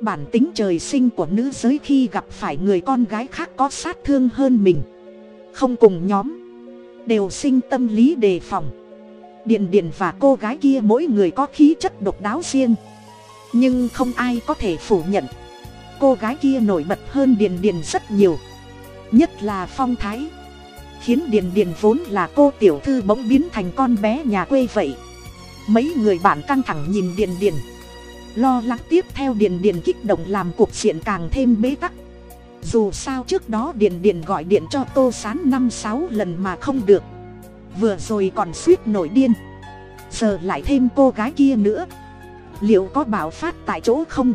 Bản tính trời sinh của nữ giới khi gặp phải người con gái khác có sát thương hơn mình. Không cùng nhóm. Đều sinh tâm lý đề phòng. Điền điền và cô gái kia mỗi người có khí chất độc đáo riêng. Nhưng không ai có thể phủ nhận. Cô gái kia nổi bật hơn điền điền rất nhiều. Nhất là phong thái khiến điền điền vốn là cô tiểu thư bỗng biến thành con bé nhà quê vậy. Mấy người bạn căng thẳng nhìn điền điền lo lắng tiếp theo điền điền kích động làm cuộc diện càng thêm bế tắc. Dù sao trước đó điền điền gọi điện cho tô sán năm sáu lần mà không được. Vừa rồi còn suýt nổi điên. Giờ lại thêm cô gái kia nữa. Liệu có bảo phát tại chỗ không?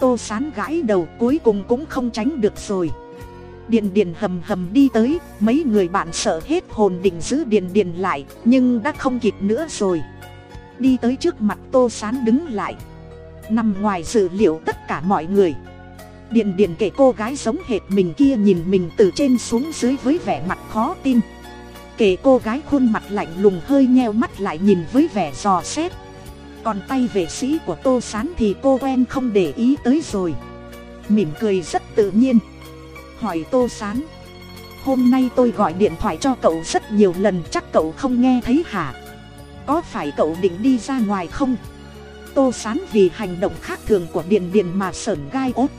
Tô sán gãi đầu cuối cùng cũng không tránh được rồi điền điền hầm hầm đi tới, mấy người bạn sợ hết hồn định giữ điền điền lại, nhưng đã không kịp nữa rồi. Đi tới trước mặt tô sán đứng lại. Nằm ngoài dự liệu tất cả mọi người. Điền điền kể cô gái giống hệt mình kia nhìn mình từ trên xuống dưới với vẻ mặt khó tin. Kể cô gái khuôn mặt lạnh lùng hơi nheo mắt lại nhìn với vẻ dò xét. Còn tay vệ sĩ của tô s á n thì cô quen không để ý tới rồi. Mỉm cười rất tự nhiên hỏi tô s á n hôm nay tôi gọi điện thoại cho cậu rất nhiều lần, chắc cậu không nghe thấy hả? Có phải cậu định đi ra ngoài không? Tô s á n vì hành động khác thường của điền điền mà sởn gai ốt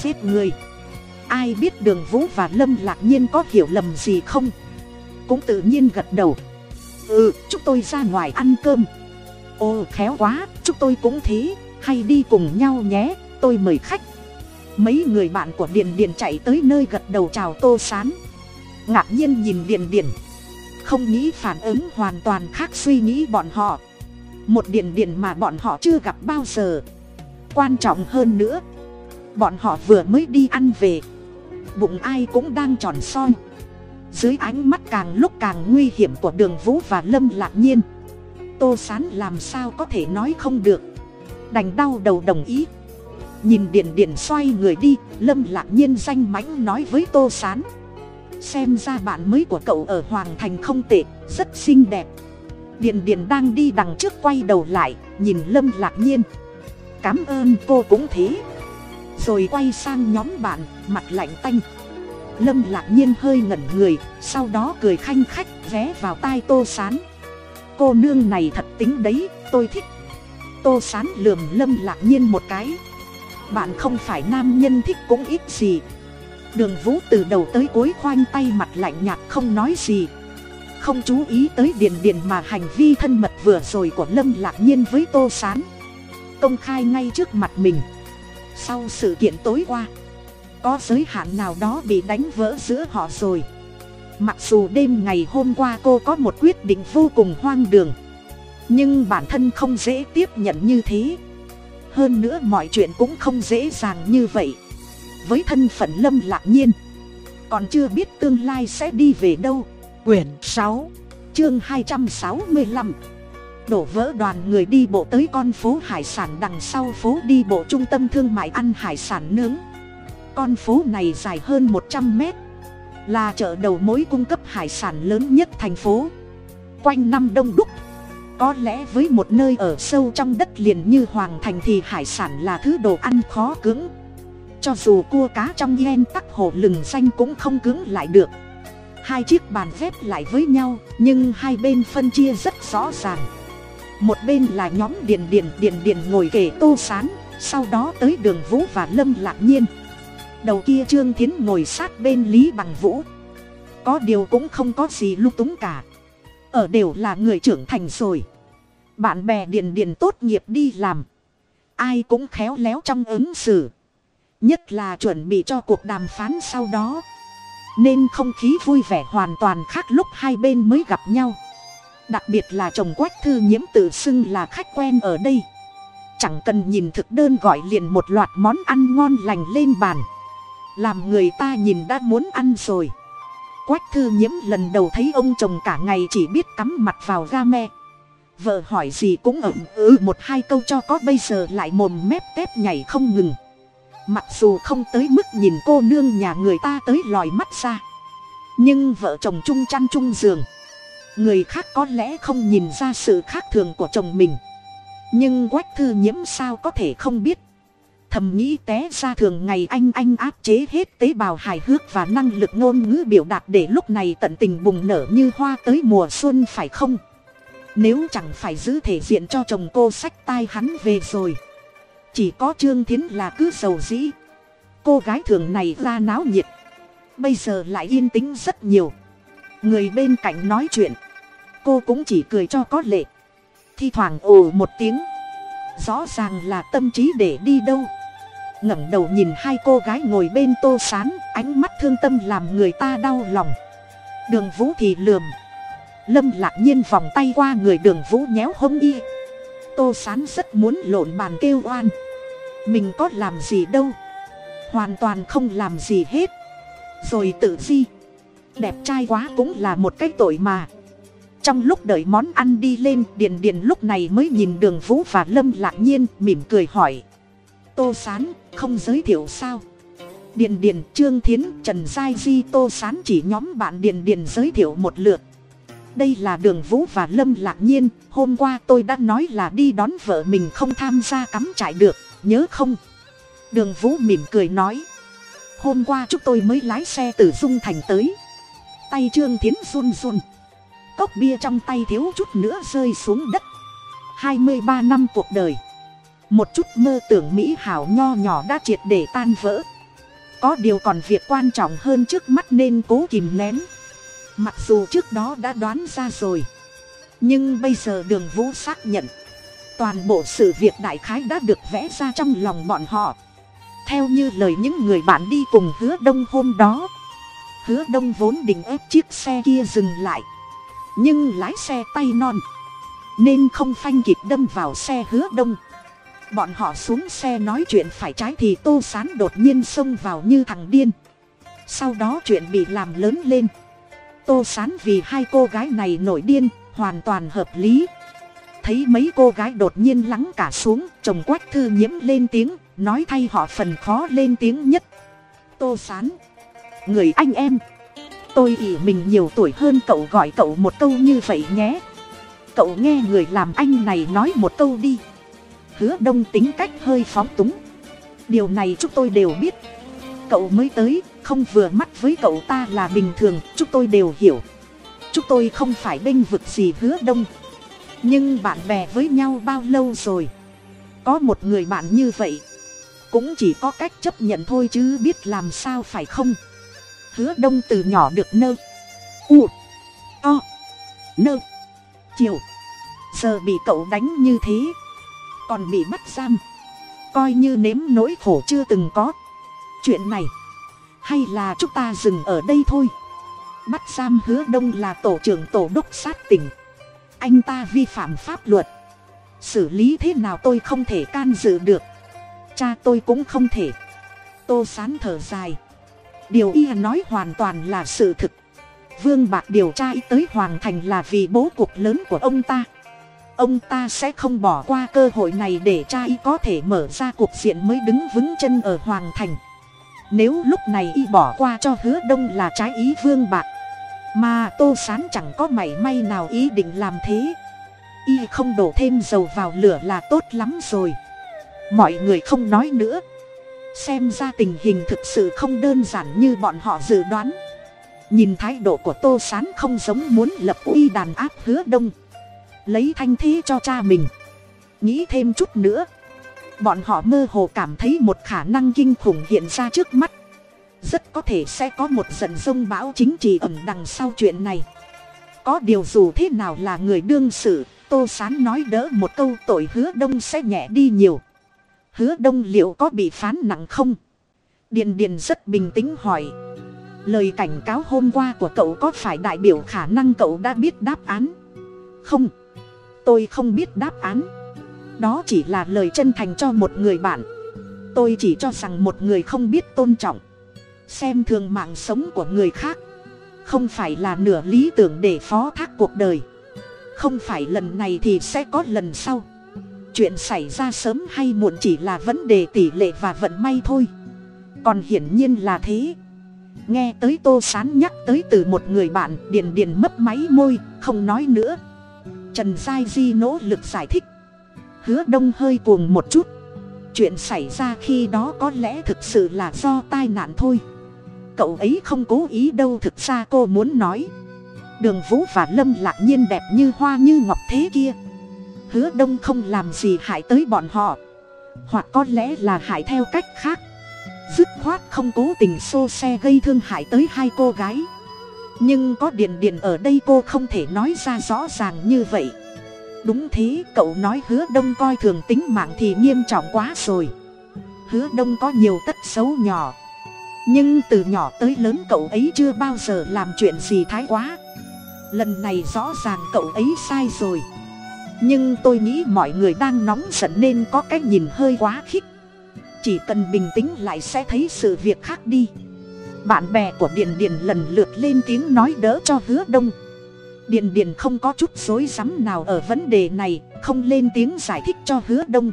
giết người. Ai biết đường vũ và lâm lạc nhiên có hiểu lầm gì không? Cũng tự nhiên gật đầu. Ừ chúc tôi ra ngoài ăn cơm. Ô, khéo quá chúc tôi cũng thế. Hay đi cùng nhau nhé, tôi mời khách mấy người bạn của điền điền chạy tới nơi gật đầu chào tô sán. Ngạc nhiên nhìn điền điền không nghĩ phản ứng hoàn toàn khác suy nghĩ bọn họ. Một điền điền mà bọn họ chưa gặp bao giờ. Quan trọng hơn nữa, bọn họ vừa mới đi ăn về. Bụng ai cũng đang tròn soi. Dưới ánh mắt càng lúc càng nguy hiểm của đường vũ và lâm lạc nhiên. Tô sán làm sao có thể nói không được. Đành đau đầu đồng ý nhìn điện điện xoay người đi, lâm lạc nhiên danh mãnh nói với tô sán. Xem ra bạn mới của cậu ở hoàng thành không tệ, rất xinh đẹp. Điện điện đang đi đằng trước quay đầu lại, nhìn lâm lạc nhiên. Cám ơn cô cũng thế. Rồi quay sang nhóm bạn, mặt lạnh tanh. Lâm lạc nhiên hơi ngẩn người, sau đó cười khanh khách vé vào tai tô sán. Cô nương này thật tính đấy, tôi thích. Tô sán lườm lâm lạc nhiên một cái bạn không phải nam nhân thích cũng ít gì. Đường vũ từ đầu tới cuối khoanh tay mặt lạnh nhạt không nói gì. Không chú ý tới điền điền mà hành vi thân mật vừa rồi của lâm lạc nhiên với tô sán. Công khai ngay trước mặt mình. Sau sự kiện tối qua, có giới hạn nào đó bị đánh vỡ giữa họ rồi? Mặc dù đêm ngày hôm qua cô có một quyết định vô cùng hoang đường, nhưng bản thân không dễ tiếp nhận như thế hơn nữa mọi chuyện cũng không dễ dàng như vậy. Với thân phận lâm lạc nhiên, còn chưa biết tương lai sẽ đi về đâu. Quyển sáu, chương hai trăm sáu mươi lăm. Đổ vỡ đoàn người đi bộ tới con phố hải sản đằng sau phố đi bộ trung tâm thương mại ăn hải sản nướng. Con phố này dài hơn một trăm mét, là chợ đầu mối cung cấp hải sản lớn nhất thành phố. Quanh năm đông đúc có lẽ với một nơi ở sâu trong đất liền như hoàng thành thì hải sản là thứ đồ ăn khó cứng. Cho dù cua cá trong yen tắc hồ lừng xanh cũng không cứng lại được. Hai chiếc bàn phép lại với nhau, nhưng hai bên phân chia rất rõ ràng. Một bên là nhóm điền điền điền điền ngồi kể tô sán, sau đó tới đường vũ và lâm lạc nhiên. Đầu kia trương tiến ngồi sát bên lý bằng vũ. Có điều cũng không có gì lung túng cả ở đều là người trưởng thành rồi. Bạn bè điền điền tốt nghiệp đi làm. Ai cũng khéo léo trong ứng xử. Nhất là chuẩn bị cho cuộc đàm phán sau đó. Nên không khí vui vẻ hoàn toàn khác lúc hai bên mới gặp nhau. Đặc biệt là chồng quách thư nhiễm tự xưng là khách quen ở đây. Chẳng cần nhìn thực đơn gọi liền một loạt món ăn ngon lành lên bàn. Làm người ta nhìn đã muốn ăn rồi quách thư nhiễm lần đầu thấy ông chồng cả ngày chỉ biết cắm mặt vào ga me. Vợ hỏi gì cũng ẩm ừ một hai câu cho có bây giờ lại mồm mép tép nhảy không ngừng. Mặc dù không tới mức nhìn cô nương nhà người ta tới lòi mắt ra. Nhưng vợ chồng chung chăn chung giường. Người khác có lẽ không nhìn ra sự khác thường của chồng mình. Nhưng quách thư nhiễm sao có thể không biết? Thầm nghĩ té ra thường ngày anh anh áp chế hết tế bào hài hước và năng lực ngôn ngữ biểu đạt để lúc này tận tình bùng nở như hoa tới mùa xuân phải không? Nếu chẳng phải giữ thể diện cho chồng cô sách tai hắn về rồi, chỉ có trương thiến là cứ giàu dĩ. Cô gái thường này ra náo nhiệt, bây giờ lại yên tĩnh rất nhiều. Người bên cạnh nói chuyện, cô cũng chỉ cười cho có lệ. Thi thoảng ồ một tiếng, rõ ràng là tâm trí để đi đâu ngẩng đầu nhìn hai cô gái ngồi bên tô sán, ánh mắt thương tâm làm người ta đau lòng. Đường vũ thì lườm. Lâm lạc nhiên vòng tay qua người đường vũ nhéo hông y. Tô sán rất muốn lộn bàn kêu oan. Mình có làm gì đâu. Hoàn toàn không làm gì hết. Rồi tự di. Đẹp trai quá cũng là một cái tội mà. Trong lúc đợi món ăn đi lên, điền điền lúc này mới nhìn đường vũ và lâm lạc nhiên mỉm cười hỏi tô sán, không giới thiệu sao? Điền điền trương thiến, trần giai di, tô sán chỉ nhóm bạn điền điền giới thiệu một lượt. Đây là đường vũ và lâm lạc nhiên, hôm qua tôi đã nói là đi đón vợ mình không tham gia cắm trại được, nhớ không? Đường vũ mỉm cười nói. Hôm qua chúng tôi mới lái xe từ dung thành tới. Tay trương tiến run run. Cốc bia trong tay thiếu chút nữa rơi xuống đất. Hai mươi ba năm cuộc đời một chút mơ tưởng mỹ hảo nho nhỏ đã triệt để tan vỡ. Có điều còn việc quan trọng hơn trước mắt nên cố kìm nén. Mặc dù trước đó đã đoán ra rồi, nhưng bây giờ đường vũ xác nhận, toàn bộ sự việc đại khái đã được vẽ ra trong lòng bọn họ. Theo như lời những người bạn đi cùng hứa đông hôm đó, hứa đông vốn định ép chiếc xe kia dừng lại, nhưng lái xe tay non, nên không phanh kịp đâm vào xe hứa đông bọn họ xuống xe nói chuyện phải trái thì tô sán đột nhiên xông vào như thằng điên. Sau đó chuyện bị làm lớn lên. Tô sán vì hai cô gái này nổi điên, hoàn toàn hợp lý. Thấy mấy cô gái đột nhiên lắng cả xuống, chồng quách thư nhiễm lên tiếng, nói thay họ phần khó lên tiếng nhất. Tô sán, người anh em, tôi ỉ mình nhiều tuổi hơn cậu gọi cậu một câu như vậy nhé. Cậu nghe người làm anh này nói một câu đi hứa đông tính cách hơi phóng túng. Điều này chúng tôi đều biết. Cậu mới tới, không vừa mắt với cậu ta là bình thường, chúng tôi đều hiểu. Chúng tôi không phải bênh vực gì hứa đông. Nhưng bạn bè với nhau bao lâu rồi? Có một người bạn như vậy. Cũng chỉ có cách chấp nhận thôi chứ biết làm sao phải không? Hứa đông từ nhỏ được nơ, u, o, nơ, chiều. Giờ bị cậu đánh như thế còn bị bắt giam. Coi như nếm nỗi khổ chưa từng có. Chuyện này, hay là chúng ta dừng ở đây thôi. Bắt giam hứa đông là tổ trưởng tổ đốc sát tỉnh. Anh ta vi phạm pháp luật. Xử lý thế nào tôi không thể can dự được. Cha tôi cũng không thể. Tô sán thở dài. Điều y nói hoàn toàn là sự thực. Vương bạc điều tra y tới hoàng thành là vì bố cục lớn của ông ta ông ta sẽ không bỏ qua cơ hội này để cha y có thể mở ra cuộc diện mới đứng vững chân ở hoàng thành. Nếu lúc này y bỏ qua cho hứa đông là trái ý vương bạc, mà tô sán chẳng có mảy may nào ý định làm thế. Y không đổ thêm dầu vào lửa là tốt lắm rồi. Mọi người không nói nữa. Xem ra tình hình thực sự không đơn giản như bọn họ dự đoán. Nhìn thái độ của tô s á n không giống muốn lập uy đàn áp hứa đông lấy thanh thế cho cha mình. Nghĩ thêm chút nữa, bọn họ mơ hồ cảm thấy một khả năng kinh khủng hiện ra trước mắt. Rất có thể sẽ có một dần sông bão chính trị ẩn đằng sau chuyện này. Có điều dù thế nào là người đương sự, tô s á n nói đỡ một câu tội hứa đông sẽ nhẹ đi nhiều. Hứa đông liệu có bị phán nặng không? Điền điền rất bình tĩnh hỏi. Lời cảnh cáo hôm qua của cậu có phải đại biểu khả năng cậu đã biết đáp án? Không tôi không biết đáp án. Đó chỉ là lời chân thành cho một người bạn. Tôi chỉ cho rằng một người không biết tôn trọng, xem thường mạng sống của người khác. Không phải là nửa lý tưởng để phó thác cuộc đời. Không phải lần này thì sẽ có lần sau. Chuyện xảy ra sớm hay muộn chỉ là vấn đề tỷ lệ và vận may thôi. Còn hiển nhiên là thế. Nghe tới tô sán nhắc tới từ một người bạn, điền điền mấp máy môi, không nói nữa trần giai di nỗ lực giải thích. Hứa đông hơi cuồng một chút. Chuyện xảy ra khi đó có lẽ thực sự là do tai nạn thôi. Cậu ấy không cố ý đâu thực ra cô muốn nói. Đường vũ và lâm lạc nhiên đẹp như hoa như ngọc thế kia. Hứa đông không làm gì hại tới bọn họ. Hoặc có lẽ là hại theo cách khác. Dứt khoát không cố tình xô xe gây thương hại tới hai cô gái nhưng có điền điền ở đây cô không thể nói ra rõ ràng như vậy. Đúng thế, cậu nói hứa đông coi thường tính mạng thì nghiêm trọng quá rồi. Hứa đông có nhiều tất xấu nhỏ. Nhưng từ nhỏ tới lớn cậu ấy chưa bao giờ làm chuyện gì thái quá. Lần này rõ ràng cậu ấy sai rồi. Nhưng tôi nghĩ mọi người đang nóng giận nên có cái nhìn hơi quá khích. Chỉ cần bình tĩnh lại sẽ thấy sự việc khác đi bạn bè của điền điền lần lượt lên tiếng nói đỡ cho hứa đông. Điền điền không có chút dối rắm nào ở vấn đề này, không lên tiếng giải thích cho hứa đông.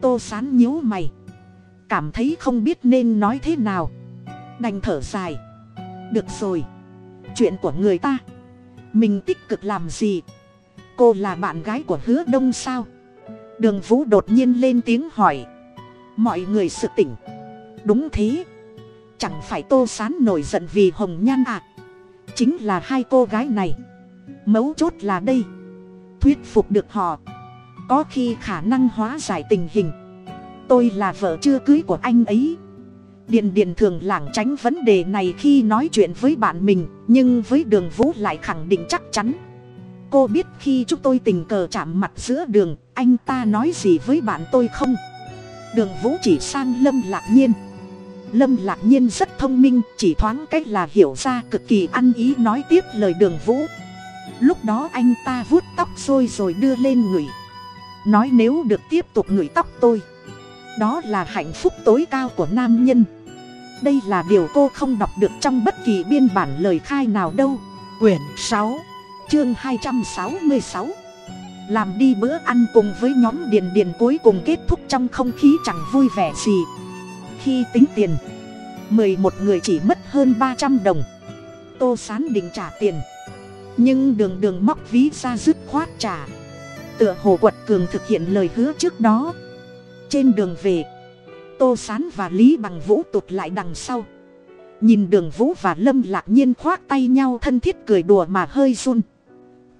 Tô sán nhíu mày. Cảm thấy không biết nên nói thế nào. Đành thở dài. Được rồi. Chuyện của người ta. Mình tích cực làm gì? Cô là bạn gái của hứa đông sao? Đường vũ đột nhiên lên tiếng hỏi. Mọi người sự tỉnh. Đúng thế chẳng phải tô sán nổi giận vì hồng nhan à. Chính là hai cô gái này. Mấu chốt là đây. Thuyết phục được họ. Có khi khả năng hóa giải tình hình. Tôi là vợ chưa cưới của anh ấy. Điền điền thường lảng tránh vấn đề này khi nói chuyện với bạn mình, nhưng với đường vũ lại khẳng định chắc chắn. Cô biết khi chúng tôi tình cờ chạm mặt giữa đường, anh ta nói gì với bạn tôi không? Đường vũ chỉ sang lâm lạc nhiên lâm lạc nhiên rất thông minh, chỉ thoáng cách là hiểu ra cực kỳ ăn ý nói tiếp lời đường vũ. Lúc đó anh ta vuốt tóc rồi rồi đưa lên người. Nói nếu được tiếp tục ngửi tóc tôi, đó là hạnh phúc tối cao của nam nhân. Đây là điều cô không đọc được trong bất kỳ biên bản lời khai nào đâu. Quyển sáu, chương hai trăm sáu mươi sáu. Làm đi bữa ăn cùng với nhóm điền điền cuối cùng kết thúc trong không khí chẳng vui vẻ gì khi tính tiền. Mười một người chỉ mất hơn ba trăm đồng. Tô sán định trả tiền. Nhưng đường đường móc ví ra dứt khoát trả. Tựa hồ quật cường thực hiện lời hứa trước đó. Trên đường về, tô sán và lý bằng vũ tụt lại đằng sau. Nhìn đường vũ và lâm lạc nhiên khoác tay nhau thân thiết cười đùa mà hơi run.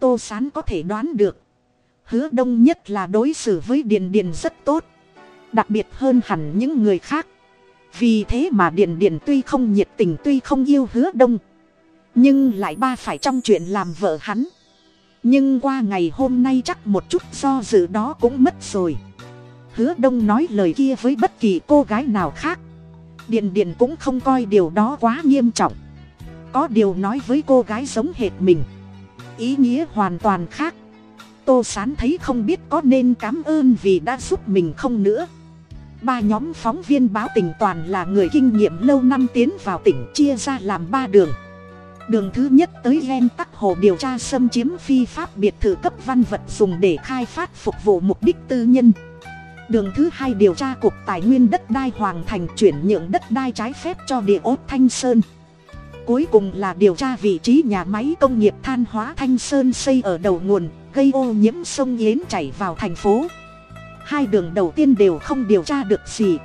Tô sán có thể đoán được. Hứa đông nhất là đối xử với điền điền rất tốt. Đặc biệt hơn hẳn những người khác vì thế mà điền điền tuy không nhiệt tình tuy không yêu hứa đông, nhưng lại ba phải trong chuyện làm vợ hắn. Nhưng qua ngày hôm nay chắc một chút do dự đó cũng mất rồi. Hứa đông nói lời kia với bất kỳ cô gái nào khác. Điền điền cũng không coi điều đó quá nghiêm trọng. Có điều nói với cô gái giống hệt mình. Ý nghĩa hoàn toàn khác. Tô sán thấy không biết có nên cảm ơn vì đã giúp mình không nữa ba nhóm phóng viên báo tỉnh toàn là người kinh nghiệm lâu năm tiến vào tỉnh chia ra làm ba đường. Đường thứ nhất tới len tắc hồ điều tra xâm chiếm phi pháp biệt thự cấp văn vật dùng để khai phát phục vụ mục đích tư nhân. Đường thứ hai điều tra cục tài nguyên đất đai hoàng thành chuyển nhượng đất đai trái phép cho địa ốt thanh sơn. Cuối cùng là điều tra vị trí nhà máy công nghiệp than hóa thanh sơn xây ở đầu nguồn, gây ô nhiễm sông yến chảy vào thành phố hai đường đầu tiên đều không điều tra được gì.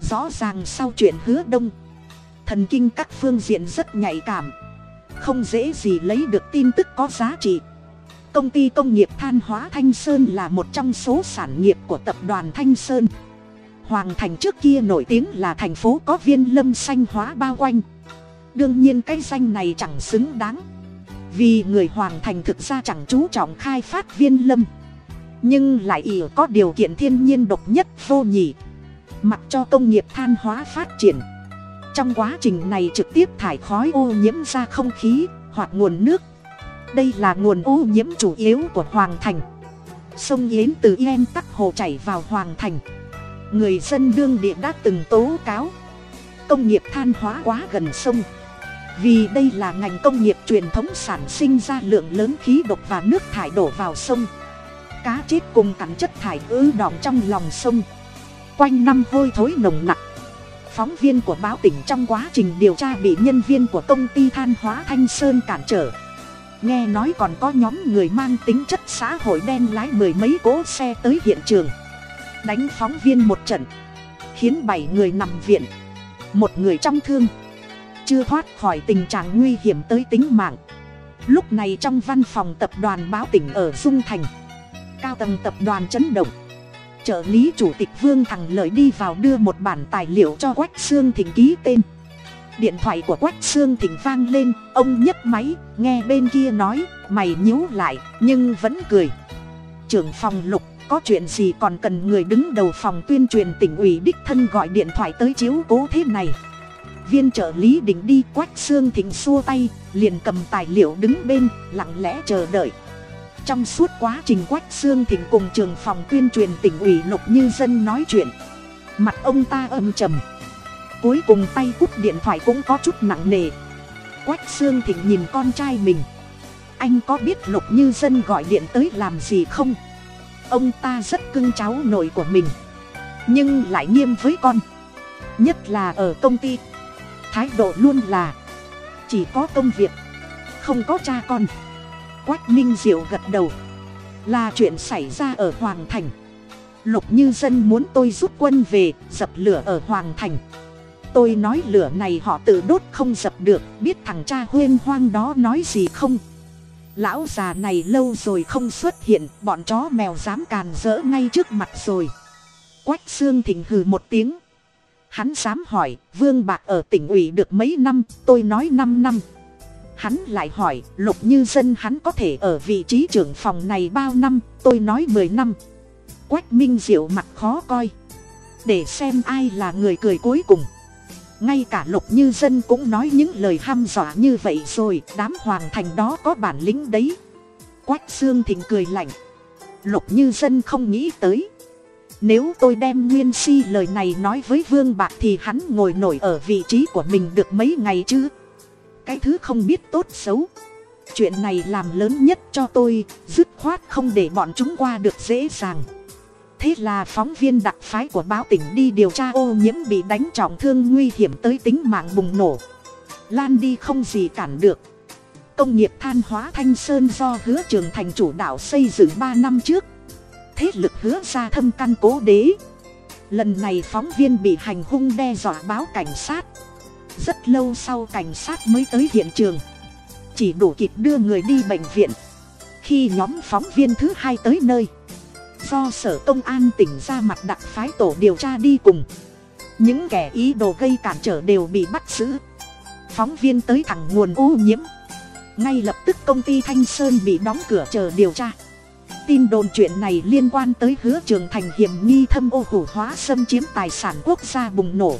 Rõ ràng sau chuyện hứa đông, thần kinh các phương diện rất nhạy cảm. Không dễ gì lấy được tin tức có giá trị. Công ty công nghiệp than hóa thanh sơn là một trong số sản nghiệp của tập đoàn thanh sơn. Hoàng thành trước kia nổi tiếng là thành phố có viên lâm xanh hóa bao quanh. Đương nhiên cái danh này chẳng xứng đáng. Vì người hoàng thành thực ra chẳng chú trọng khai phát viên lâm nhưng lại ỉ có điều kiện thiên nhiên độc nhất vô nhị. Mặc cho công nghiệp than hóa phát triển. Trong quá trình này trực tiếp thải khói ô nhiễm ra không khí hoặc nguồn nước. Đây là nguồn ô nhiễm chủ yếu của hoàng thành. Sông yến từ yên tắc hồ chảy vào hoàng thành. Người dân đương địa đã từng tố cáo. Công nghiệp than hóa quá gần sông. Vì đây là ngành công nghiệp truyền thống sản sinh ra lượng lớn khí độc và nước thải đổ vào sông cá chết cùng cắn chất thải ứ đọng trong lòng sông. Quanh năm hôi thối nồng nặc. Phóng viên của báo tỉnh trong quá trình điều tra bị nhân viên của công ty than hóa thanh sơn cản trở. Nghe nói còn có nhóm người mang tính chất xã hội đen lái mười mấy cỗ xe tới hiện trường. Đánh phóng viên một trận. Khiến bảy người nằm viện. Một người trong thương. Chưa thoát khỏi tình trạng nguy hiểm tới tính mạng. Lúc này trong văn phòng tập đoàn báo tỉnh ở dung thành cao tầng tập đoàn chấn động. Trợ lý chủ tịch vương thằng lợi đi vào đưa một bản tài liệu cho quách xương thịnh ký tên. Điện thoại của quách xương thịnh vang lên, ông nhấc máy, nghe bên kia nói, mày nhíu lại, nhưng vẫn cười. Trưởng phòng lục, có chuyện gì còn cần người đứng đầu phòng tuyên truyền tỉnh ủy đích thân gọi điện thoại tới chiếu cố thế này? Viên trợ lý định đi, quách xương thịnh xua tay, liền cầm tài liệu đứng bên, lặng lẽ chờ đợi trong suốt quá trình quách xương thịnh cùng trường phòng tuyên truyền tỉnh ủy lục như dân nói chuyện, mặt ông ta âm trầm. Cuối cùng tay cúp điện thoại cũng có chút nặng nề. Quách xương thịnh nhìn con trai mình. Anh có biết lục như dân gọi điện tới làm gì không? Ông ta rất cưng cháu nội của mình, nhưng lại nghiêm với con. Nhất là ở công ty, thái độ luôn là, chỉ có công việc, không có cha con quách minh diệu gật đầu. Là chuyện xảy ra ở hoàng thành. Lục như dân muốn tôi rút quân về, dập lửa ở hoàng thành. Tôi nói lửa này họ tự đốt không dập được, biết thằng cha huyên hoang đó nói gì không? Lão già này lâu rồi không xuất hiện, bọn chó mèo dám càn rỡ ngay trước mặt rồi. Quách xương thỉnh hừ một tiếng. Hắn dám hỏi, vương bạc ở tỉnh ủy được mấy năm? Tôi nói, năm năm hắn lại hỏi, lục như dân, hắn có thể ở vị trí trưởng phòng này bao năm? Tôi nói mười năm. Quách minh diệu mặt khó coi. Để xem ai là người cười cuối cùng. Ngay cả lục như dân cũng nói những lời ham dọa như vậy rồi, đám hoàng thành đó có bản lĩnh đấy. Quách xương thịnh cười lạnh. Lục như dân không nghĩ tới. Nếu tôi đem nguyên si lời này nói với vương bạc thì hắn ngồi nổi ở vị trí của mình được mấy ngày chứ? Cái thứ không biết tốt xấu. Chuyện này làm lớn nhất cho tôi, dứt khoát không để bọn chúng qua được dễ dàng. Thế là phóng viên đặc phái của báo tỉnh đi điều tra ô nhiễm bị đánh trọng thương nguy hiểm tới tính mạng bùng nổ. Lan đi không gì cản được. Công nghiệp than hóa thanh sơn do hứa trường thành chủ đạo xây dựng ba năm trước. Thế lực hứa ra thâm căn cố đế. Lần này phóng viên bị hành hung đe dọa báo cảnh sát rất lâu sau cảnh sát mới tới hiện trường. Chỉ đủ kịp đưa người đi bệnh viện. Khi nhóm phóng viên thứ hai tới nơi, do sở công an tỉnh ra mặt đặc phái tổ điều tra đi cùng. Những kẻ ý đồ gây cản trở đều bị bắt giữ. Phóng viên tới thẳng nguồn ô nhiễm. Ngay lập tức công ty thanh sơn bị đóng cửa chờ điều tra. Tin đồn chuyện này liên quan tới hứa trường thành hiểm nghi thâm ô hủ hóa xâm chiếm tài sản quốc gia bùng nổ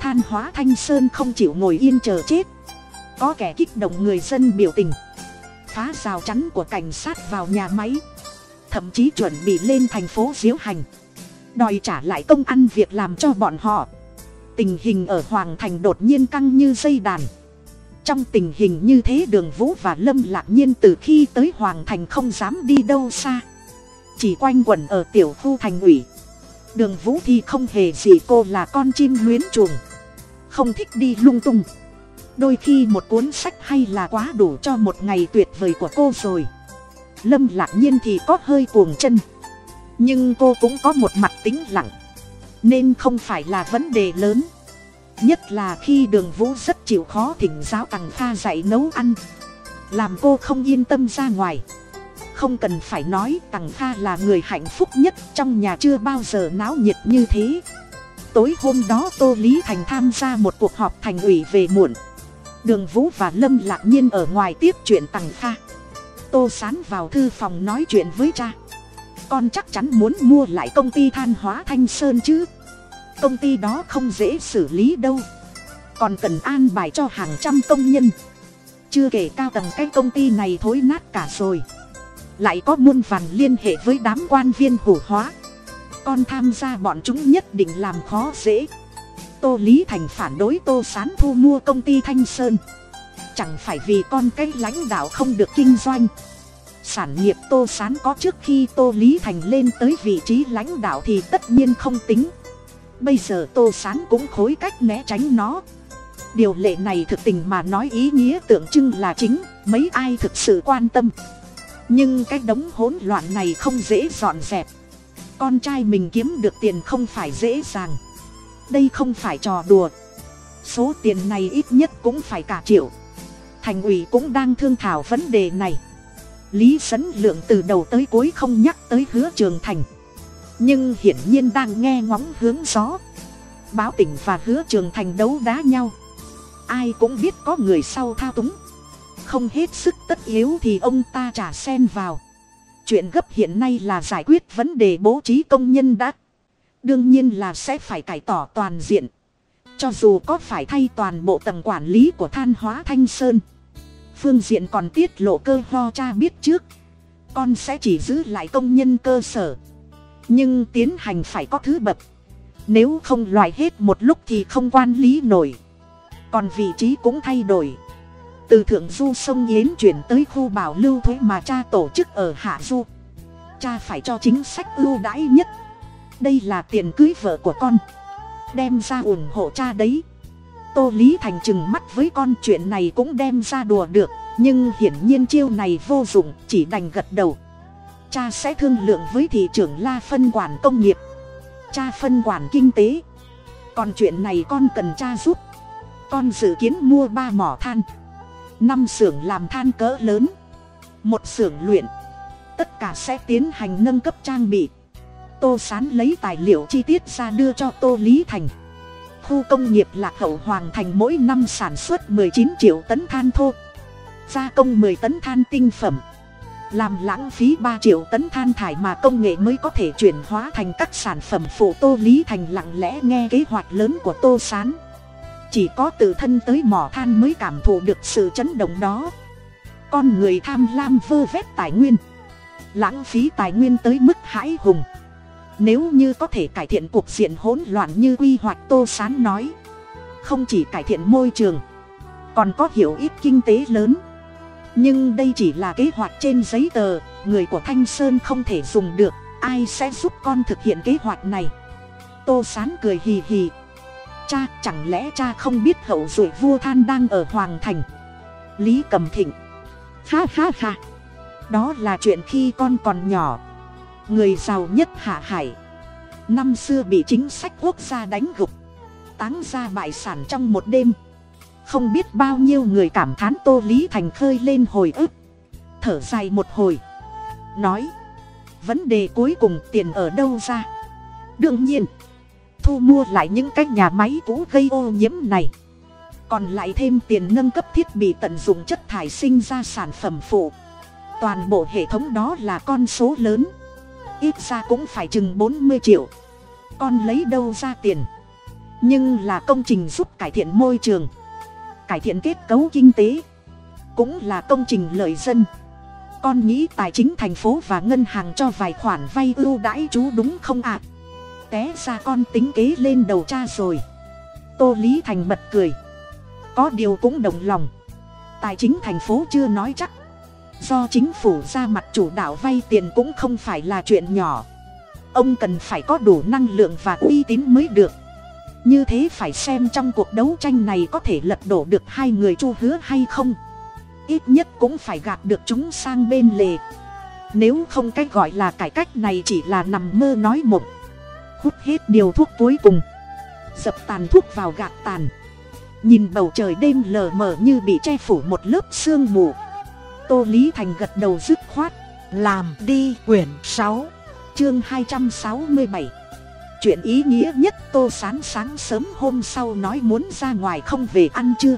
than hóa thanh sơn không chịu ngồi yên chờ chết. Có kẻ kích động người dân biểu tình. Phá rào chắn của cảnh sát vào nhà máy. Thậm chí chuẩn bị lên thành phố Diễu hành. Đòi trả lại công ăn việc làm cho bọn họ. Tình hình ở hoàng thành đột nhiên căng như dây đàn. Trong tình hình như thế đường vũ và lâm lạc nhiên từ khi tới hoàng thành không dám đi đâu xa. Chỉ quanh quẩn ở tiểu khu thành ủy đường vũ thì không hề gì cô là con chim luyến chuồng. Không thích đi lung tung. Đôi khi một cuốn sách hay là quá đủ cho một ngày tuyệt vời của cô rồi. Lâm lạc nhiên thì có hơi cuồng chân. Nhưng cô cũng có một mặt tính lặng. Nên không phải là vấn đề lớn. Nhất là khi đường vũ rất chịu khó thỉnh giáo tằng pha dạy nấu ăn. Làm cô không yên tâm ra ngoài không cần phải nói, tằng kha là người hạnh phúc nhất trong nhà chưa bao giờ náo nhiệt như thế. Tối hôm đó tô lý thành tham gia một cuộc họp thành ủy về muộn. Đường vũ và lâm lạc nhiên ở ngoài tiếp chuyện tằng kha. Tô sán vào thư phòng nói chuyện với cha. Con chắc chắn muốn mua lại công ty than hóa thanh sơn chứ. Công ty đó không dễ xử lý đâu. Còn cần an bài cho hàng trăm công nhân. Chưa kể cao tầng cái công ty này thối nát cả rồi lại có muôn vàn liên hệ với đám quan viên hủ hóa. Con tham gia bọn chúng nhất định làm khó dễ. Tô lý thành phản đối tô sán thu mua công ty thanh sơn. Chẳng phải vì con cái lãnh đạo không được kinh doanh. Sản nghiệp tô sán có trước khi tô lý thành lên tới vị trí lãnh đạo thì tất nhiên không tính. Bây giờ tô sán cũng khối cách né tránh nó. Điều lệ này thực tình mà nói ý nghĩa tượng trưng là chính, mấy ai thực sự quan tâm nhưng cái đống hỗn loạn này không dễ dọn dẹp. Con trai mình kiếm được tiền không phải dễ dàng. Đây không phải trò đùa. Số tiền này ít nhất cũng phải cả triệu. Thành ủy cũng đang thương thảo vấn đề này. Lý sấn lượng từ đầu tới cuối không nhắc tới hứa trường thành. Nhưng hiển nhiên đang nghe ngóng hướng gió. Báo tỉnh và hứa trường thành đấu đá nhau. Ai cũng biết có người sau thao túng không hết sức tất yếu thì ông ta trả sen vào. Chuyện gấp hiện nay là giải quyết vấn đề bố trí công nhân đã. Đương nhiên là sẽ phải cải tỏ toàn diện. Cho dù có phải thay toàn bộ tầng quản lý của than hóa thanh sơn. Phương diện còn tiết lộ cơ ho cha biết trước. Con sẽ chỉ giữ lại công nhân cơ sở. Nhưng tiến hành phải có thứ bậc. Nếu không loại hết một lúc thì không quan lý nổi. Còn vị trí cũng thay đổi từ thượng du sông yến chuyển tới khu bảo lưu thuế mà cha tổ chức ở hạ du. Cha phải cho chính sách ưu đãi nhất. Đây là tiền cưới vợ của con. Đem ra ủng hộ cha đấy. Tô lý thành chừng mắt với con, chuyện này cũng đem ra đùa được, nhưng hiển nhiên chiêu này vô dụng, chỉ đành gật đầu. Cha sẽ thương lượng với thị trưởng la phân quản công nghiệp. Cha phân quản kinh tế. Còn chuyện này con cần cha giúp. Con dự kiến mua ba mỏ than năm xưởng làm than cỡ lớn. Một xưởng luyện. Tất cả sẽ tiến hành nâng cấp trang bị. Tô sán lấy tài liệu chi tiết ra đưa cho tô lý thành. Khu công nghiệp lạc hậu hoàng thành mỗi năm sản xuất chín triệu tấn than thô. Gia công 10 tấn than tinh phẩm. Làm lãng phí ba triệu tấn than thải mà công nghệ mới có thể chuyển hóa thành các sản phẩm phụ tô lý thành lặng lẽ nghe kế hoạch lớn của tô s á n chỉ có tự thân tới mỏ than mới cảm thụ được sự chấn động đó. Con người tham lam vơ vét tài nguyên. Lãng phí tài nguyên tới mức hãi hùng. Nếu như có thể cải thiện cuộc diện hỗn loạn như quy hoạch tô s á n nói, không chỉ cải thiện môi trường, còn có hiểu ít kinh tế lớn. Nhưng đây chỉ là kế hoạch trên giấy tờ, người của thanh sơn không thể dùng được, ai sẽ giúp con thực hiện kế hoạch này? Tô sán cười hì hì cha, chẳng lẽ cha không biết hậu duệ vua than đang ở hoàng thành? Lý cầm thịnh. Ha ha ha. Đó là chuyện khi con còn nhỏ. Người giàu nhất hạ hải. Năm xưa bị chính sách quốc gia đánh gục. Táng ra bại sản trong một đêm. Không biết bao nhiêu người cảm thán tô lý thành khơi lên hồi ức. Thở dài một hồi. Nói, vấn đề cuối cùng tiền ở đâu ra? Đương nhiên thu mua lại những cái nhà máy cũ gây ô nhiễm này. Còn lại thêm tiền nâng cấp thiết bị tận dụng chất thải sinh ra sản phẩm phụ. Toàn bộ hệ thống đó là con số lớn. Ít ra cũng phải chừng bốn mươi triệu. Con lấy đâu ra tiền? Nhưng là công trình giúp cải thiện môi trường, cải thiện kết cấu kinh tế, cũng là công trình lợi dân. Con nghĩ tài chính thành phố và ngân hàng cho vài khoản vay ưu đãi chú đúng không ạ? à? Té ra con tính kế lên đầu cha rồi. Tô lý thành bật cười. Có điều cũng đồng lòng. Tài chính thành phố chưa nói chắc. Do chính phủ ra mặt chủ đạo vay tiền cũng không phải là chuyện nhỏ. Ông cần phải có đủ năng lượng và uy tín mới được. Như thế phải xem trong cuộc đấu tranh này có thể lật đổ được hai người chu hứa hay không. Ít nhất cũng phải gạt được chúng sang bên lề. Nếu không cái gọi là cải cách này chỉ là nằm mơ nói mộng hút hết điều thuốc cuối cùng. Dập tàn thuốc vào gạt tàn. Nhìn bầu trời đêm lờ mờ như bị che phủ một lớp sương mù. Tô lý thành gật đầu dứt khoát, làm đi, quyển sáu, chương hai trăm sáu mươi bảy. Chuyện ý nghĩa nhất tô sán sáng sớm hôm sau nói muốn ra ngoài không về ăn chưa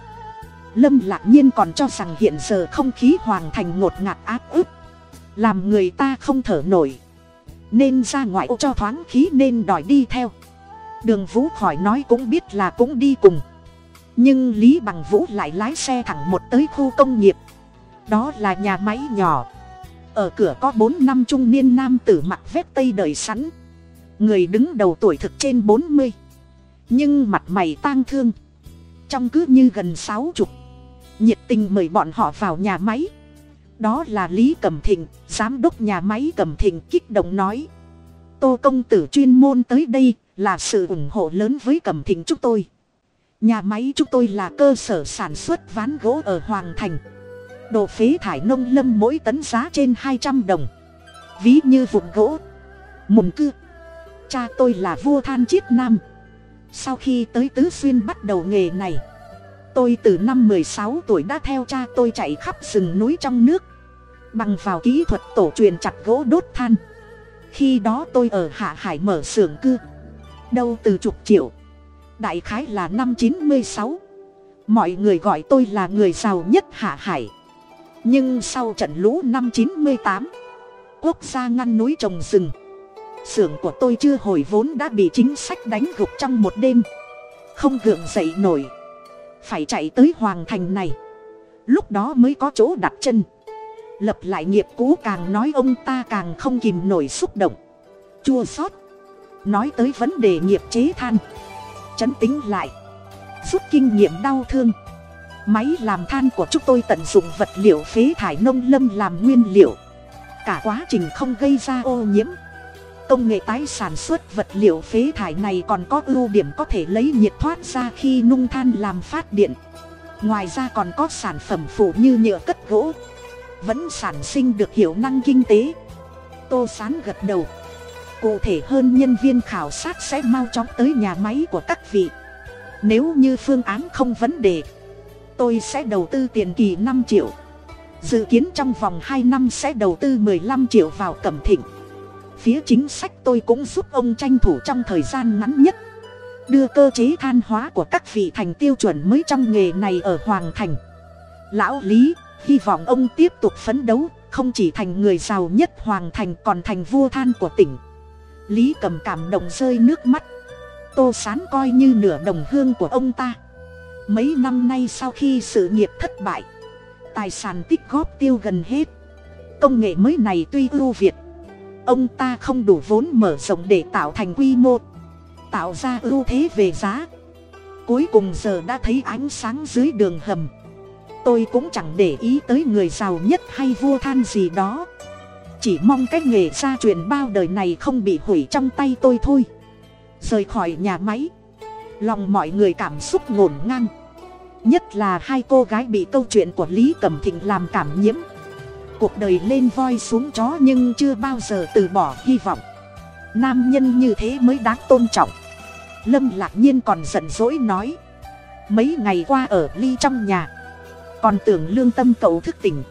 lâm lạc nhiên còn cho rằng hiện giờ không khí hoàng thành ngột ngạt áp ức. Làm người ta không thở nổi nên ra ngoài ô cho thoáng khí nên đòi đi theo. Đường vũ khỏi nói cũng biết là cũng đi cùng. Nhưng lý bằng vũ lại lái xe thẳng một tới khu công nghiệp. Đó là nhà máy nhỏ. Ở cửa có bốn năm trung niên nam tử mặc vét tây đời sẵn. Người đứng đầu tuổi thực trên bốn mươi. Nhưng mặt mày tang thương. Trong cứ như gần sáu chục. Nhiệt tình mời bọn họ vào nhà máy đó là lý cẩm thịnh, giám đốc nhà máy cẩm thịnh kích động nói. Tô công tử chuyên môn tới đây là sự ủng hộ lớn với cẩm thịnh chúng tôi. Nhà máy chúng tôi là cơ sở sản xuất ván gỗ ở hoàng thành. Đồ phế thải nông lâm mỗi tấn giá trên hai trăm đồng. Ví như vụn gỗ, mùn cưa cha tôi là vua than chiết nam. Sau khi tới tứ xuyên bắt đầu nghề này, tôi từ năm mười sáu tuổi đã theo cha tôi chạy khắp rừng núi trong nước bằng vào kỹ thuật tổ truyền chặt gỗ đốt than. Khi đó tôi ở hạ hải mở xưởng cưa đâu từ chục triệu. Đại khái là năm chín mươi sáu. Mọi người gọi tôi là người giàu nhất hạ hải. Nhưng sau trận lũ năm chín mươi tám, quốc gia ngăn núi trồng rừng. Xưởng của tôi chưa hồi vốn đã bị chính sách đánh gục trong một đêm. Không gượng dậy nổi. Phải chạy tới hoàng thành này. Lúc đó mới có chỗ đặt chân lập lại nghiệp cũ càng nói ông ta càng không kìm nổi xúc động. Chua xót. Nói tới vấn đề nghiệp chế than. Chấn tính lại. Rút kinh nghiệm đau thương. Máy làm than của chúng tôi tận dụng vật liệu phế thải nông lâm làm nguyên liệu. Cả quá trình không gây ra ô nhiễm. Công nghệ tái sản xuất vật liệu phế thải này còn có ưu điểm có thể lấy nhiệt thoát ra khi nung than làm phát điện. Ngoài ra còn có sản phẩm phụ như nhựa cất gỗ vẫn sản sinh được hiệu năng kinh tế. Tô sán gật đầu. Cụ thể hơn nhân viên khảo sát sẽ mau chóng tới nhà máy của các vị. Nếu như phương án không vấn đề, tôi sẽ đầu tư tiền kỳ năm triệu. Dự kiến trong vòng hai năm sẽ đầu tư m ộ ư ơ i năm triệu vào cẩm thịnh. Phía chính sách tôi cũng giúp ông tranh thủ trong thời gian ngắn nhất. Đưa cơ chế than hóa của các vị thành tiêu chuẩn mới trong nghề này ở hoàng thành. Lão lý hy vọng ông tiếp tục phấn đấu, không chỉ thành người giàu nhất hoàng thành còn thành vua than của tỉnh. Lý cầm cảm động rơi nước mắt. Tô sán coi như nửa đồng hương của ông ta. Mấy năm nay sau khi sự nghiệp thất bại, tài sản tích góp tiêu gần hết. Công nghệ mới này tuy ưu việt, ông ta không đủ vốn mở rộng để tạo thành quy mô, tạo ra ưu thế về giá. Cuối cùng giờ đã thấy ánh sáng dưới đường hầm tôi cũng chẳng để ý tới người giàu nhất hay vua than gì đó. Chỉ mong cái nghề gia truyền bao đời này không bị hủy trong tay tôi thôi. Rời khỏi nhà máy, lòng mọi người cảm xúc ngổn ngang. Nhất là hai cô gái bị câu chuyện của lý cẩm thịnh làm cảm nhiễm. Cuộc đời lên voi xuống chó nhưng chưa bao giờ từ bỏ hy vọng. Nam nhân như thế mới đáng tôn trọng. Lâm lạc nhiên còn giận dỗi nói, mấy ngày qua ở ly trong nhà còn tưởng lương tâm cậu thức tỉnh.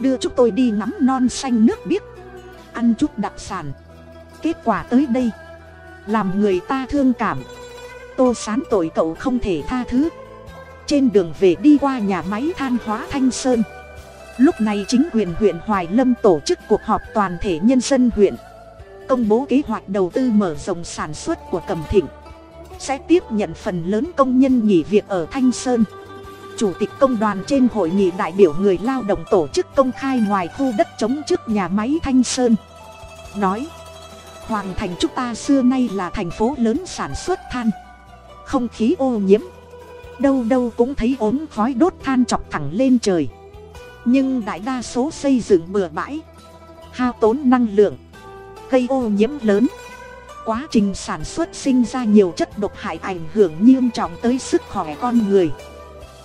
Đưa chúng tôi đi ngắm non xanh nước biếc. Ăn chút đặc sản. Kết quả tới đây. Làm người ta thương cảm. Tô sán tội cậu không thể tha thứ. Trên đường về đi qua nhà máy than hóa thanh sơn. Lúc này chính quyền huyện hoài lâm tổ chức cuộc họp toàn thể nhân dân huyện. Công bố kế hoạch đầu tư mở rộng sản xuất của cẩm thịnh. Sẽ tiếp nhận phần lớn công nhân nghỉ việc ở thanh sơn chủ tịch công đoàn trên hội nghị đại biểu người lao động tổ chức công khai ngoài khu đất chống trước nhà máy thanh sơn. Nói, hoàng thành chúng ta xưa nay là thành phố lớn sản xuất than. Không khí ô nhiễm, đâu đâu cũng thấy ốm khói đốt than chọc thẳng lên trời. Nhưng đại đa số xây dựng bừa bãi, hao tốn năng lượng, gây ô nhiễm lớn. Quá trình sản xuất sinh ra nhiều chất độc hại ảnh hưởng nghiêm trọng tới sức khỏe con người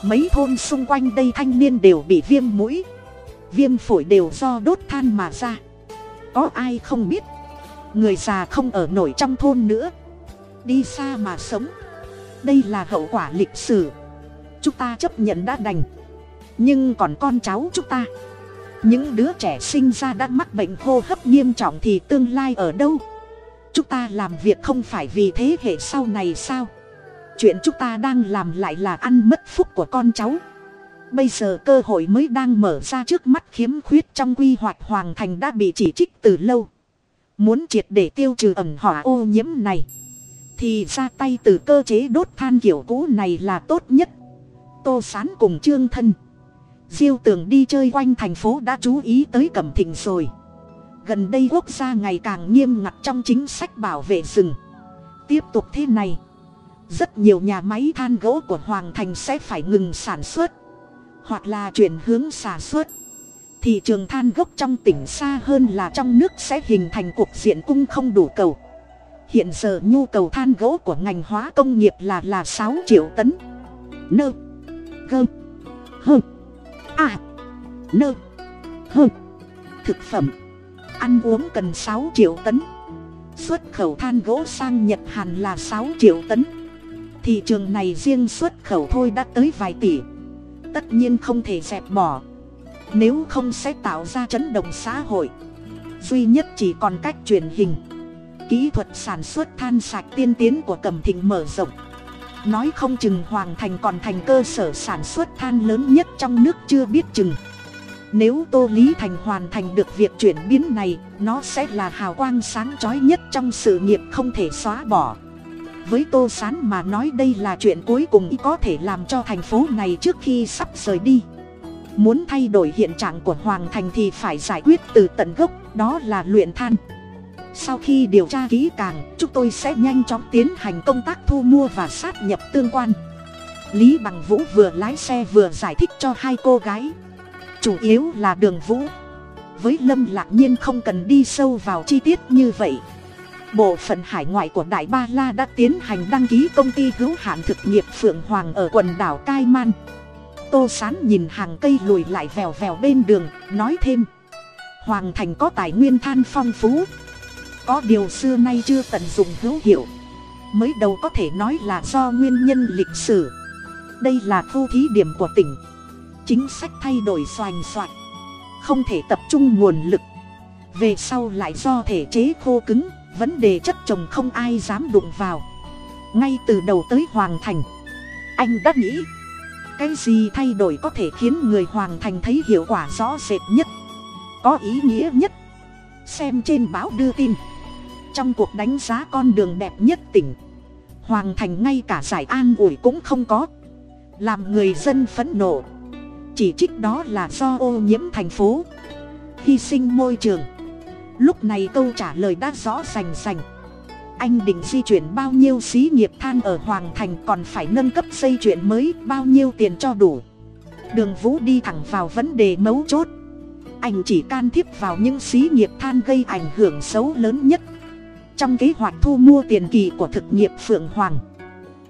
mấy thôn xung quanh đây thanh niên đều bị viêm mũi. Viêm phổi đều do đốt than mà ra. Có ai không biết? Người già không ở nổi trong thôn nữa. Đi xa mà sống. Đây là hậu quả lịch sử. Chúng ta chấp nhận đã đành. Nhưng còn con cháu chúng ta. Những đứa trẻ sinh ra đã mắc bệnh hô hấp nghiêm trọng thì tương lai ở đâu? Chúng ta làm việc không phải vì thế hệ sau này sao? Chuyện chúng ta đang làm lại là ăn mất phúc của con cháu. Bây giờ cơ hội mới đang mở ra trước mắt khiếm khuyết trong quy hoạch hoàng thành đã bị chỉ trích từ lâu. Muốn triệt để tiêu trừ ẩm hỏa ô nhiễm này, thì ra tay từ cơ chế đốt than kiểu cũ này là tốt nhất. Tô sán cùng trương thân, diêu tường đi chơi quanh thành phố đã chú ý tới cẩm thịnh rồi. Gần đây quốc gia ngày càng nghiêm ngặt trong chính sách bảo vệ rừng. Tiếp tục thế này rất nhiều nhà máy than gỗ của hoàng thành sẽ phải ngừng sản xuất, hoặc là chuyển hướng sản xuất. Thị trường than gốc trong tỉnh xa hơn là trong nước sẽ hình thành cuộc diện cung không đủ cầu. Hiện giờ nhu cầu than gỗ của ngành hóa công nghiệp là là sáu triệu tấn. Nơ gơ hơ a nơ hơ thực phẩm, ăn uống cần sáu triệu tấn. Xuất khẩu than gỗ sang nhật hàn là sáu triệu tấn thị trường này riêng xuất khẩu thôi đã tới vài tỷ. Tất nhiên không thể dẹp bỏ. Nếu không sẽ tạo ra chấn động xã hội. Duy nhất chỉ còn cách truyền hình. Kỹ thuật sản xuất than sạch tiên tiến của cẩm thịnh mở rộng. Nói không chừng hoàng thành còn thành cơ sở sản xuất than lớn nhất trong nước chưa biết chừng. Nếu tô lý thành hoàn thành được việc chuyển biến này, nó sẽ là hào quang sáng trói nhất trong sự nghiệp không thể xóa bỏ với tô s á n mà nói đây là chuyện cuối cùng có thể làm cho thành phố này trước khi sắp rời đi. Muốn thay đổi hiện trạng của hoàng thành thì phải giải quyết từ tận gốc, đó là luyện than. Sau khi điều tra kỹ càng, chúng tôi sẽ nhanh chóng tiến hành công tác thu mua và sát nhập tương quan. Lý bằng vũ vừa lái xe vừa giải thích cho hai cô gái. Chủ yếu là đường vũ. Với lâm lạc nhiên không cần đi sâu vào chi tiết như vậy bộ phận hải ngoại của đại ba la đã tiến hành đăng ký công ty hữu hạn thực nghiệp phượng hoàng ở quần đảo cai man. Tô sán nhìn hàng cây lùi lại vèo vèo bên đường, nói thêm. Hoàng thành có tài nguyên than phong phú. Có điều xưa nay chưa tận dụng hữu hiệu. Mới đầu có thể nói là do nguyên nhân lịch sử. Đây là khu thí điểm của tỉnh. Chính sách thay đổi xoành xoạch không thể tập trung nguồn lực. Về sau lại do thể chế khô cứng vấn đề chất trồng không ai dám đụng vào. Ngay từ đầu tới hoàng thành, anh đã nghĩ, cái gì thay đổi có thể khiến người hoàng thành thấy hiệu quả rõ rệt nhất, có ý nghĩa nhất? Xem trên báo đưa tin. Trong cuộc đánh giá con đường đẹp nhất tỉnh, hoàng thành ngay cả giải an ủi cũng không có, làm người dân phẫn nộ. Chỉ trích đó là do ô nhiễm thành phố, hy sinh môi trường lúc này câu trả lời đã rõ rành rành. Anh định di chuyển bao nhiêu xí nghiệp than ở hoàng thành còn phải nâng cấp xây chuyện mới, bao nhiêu tiền cho đủ. Đường vũ đi thẳng vào vấn đề mấu chốt. Anh chỉ can thiệp vào những xí nghiệp than gây ảnh hưởng xấu lớn nhất. Trong kế hoạch thu mua tiền kỳ của thực nghiệp phượng hoàng,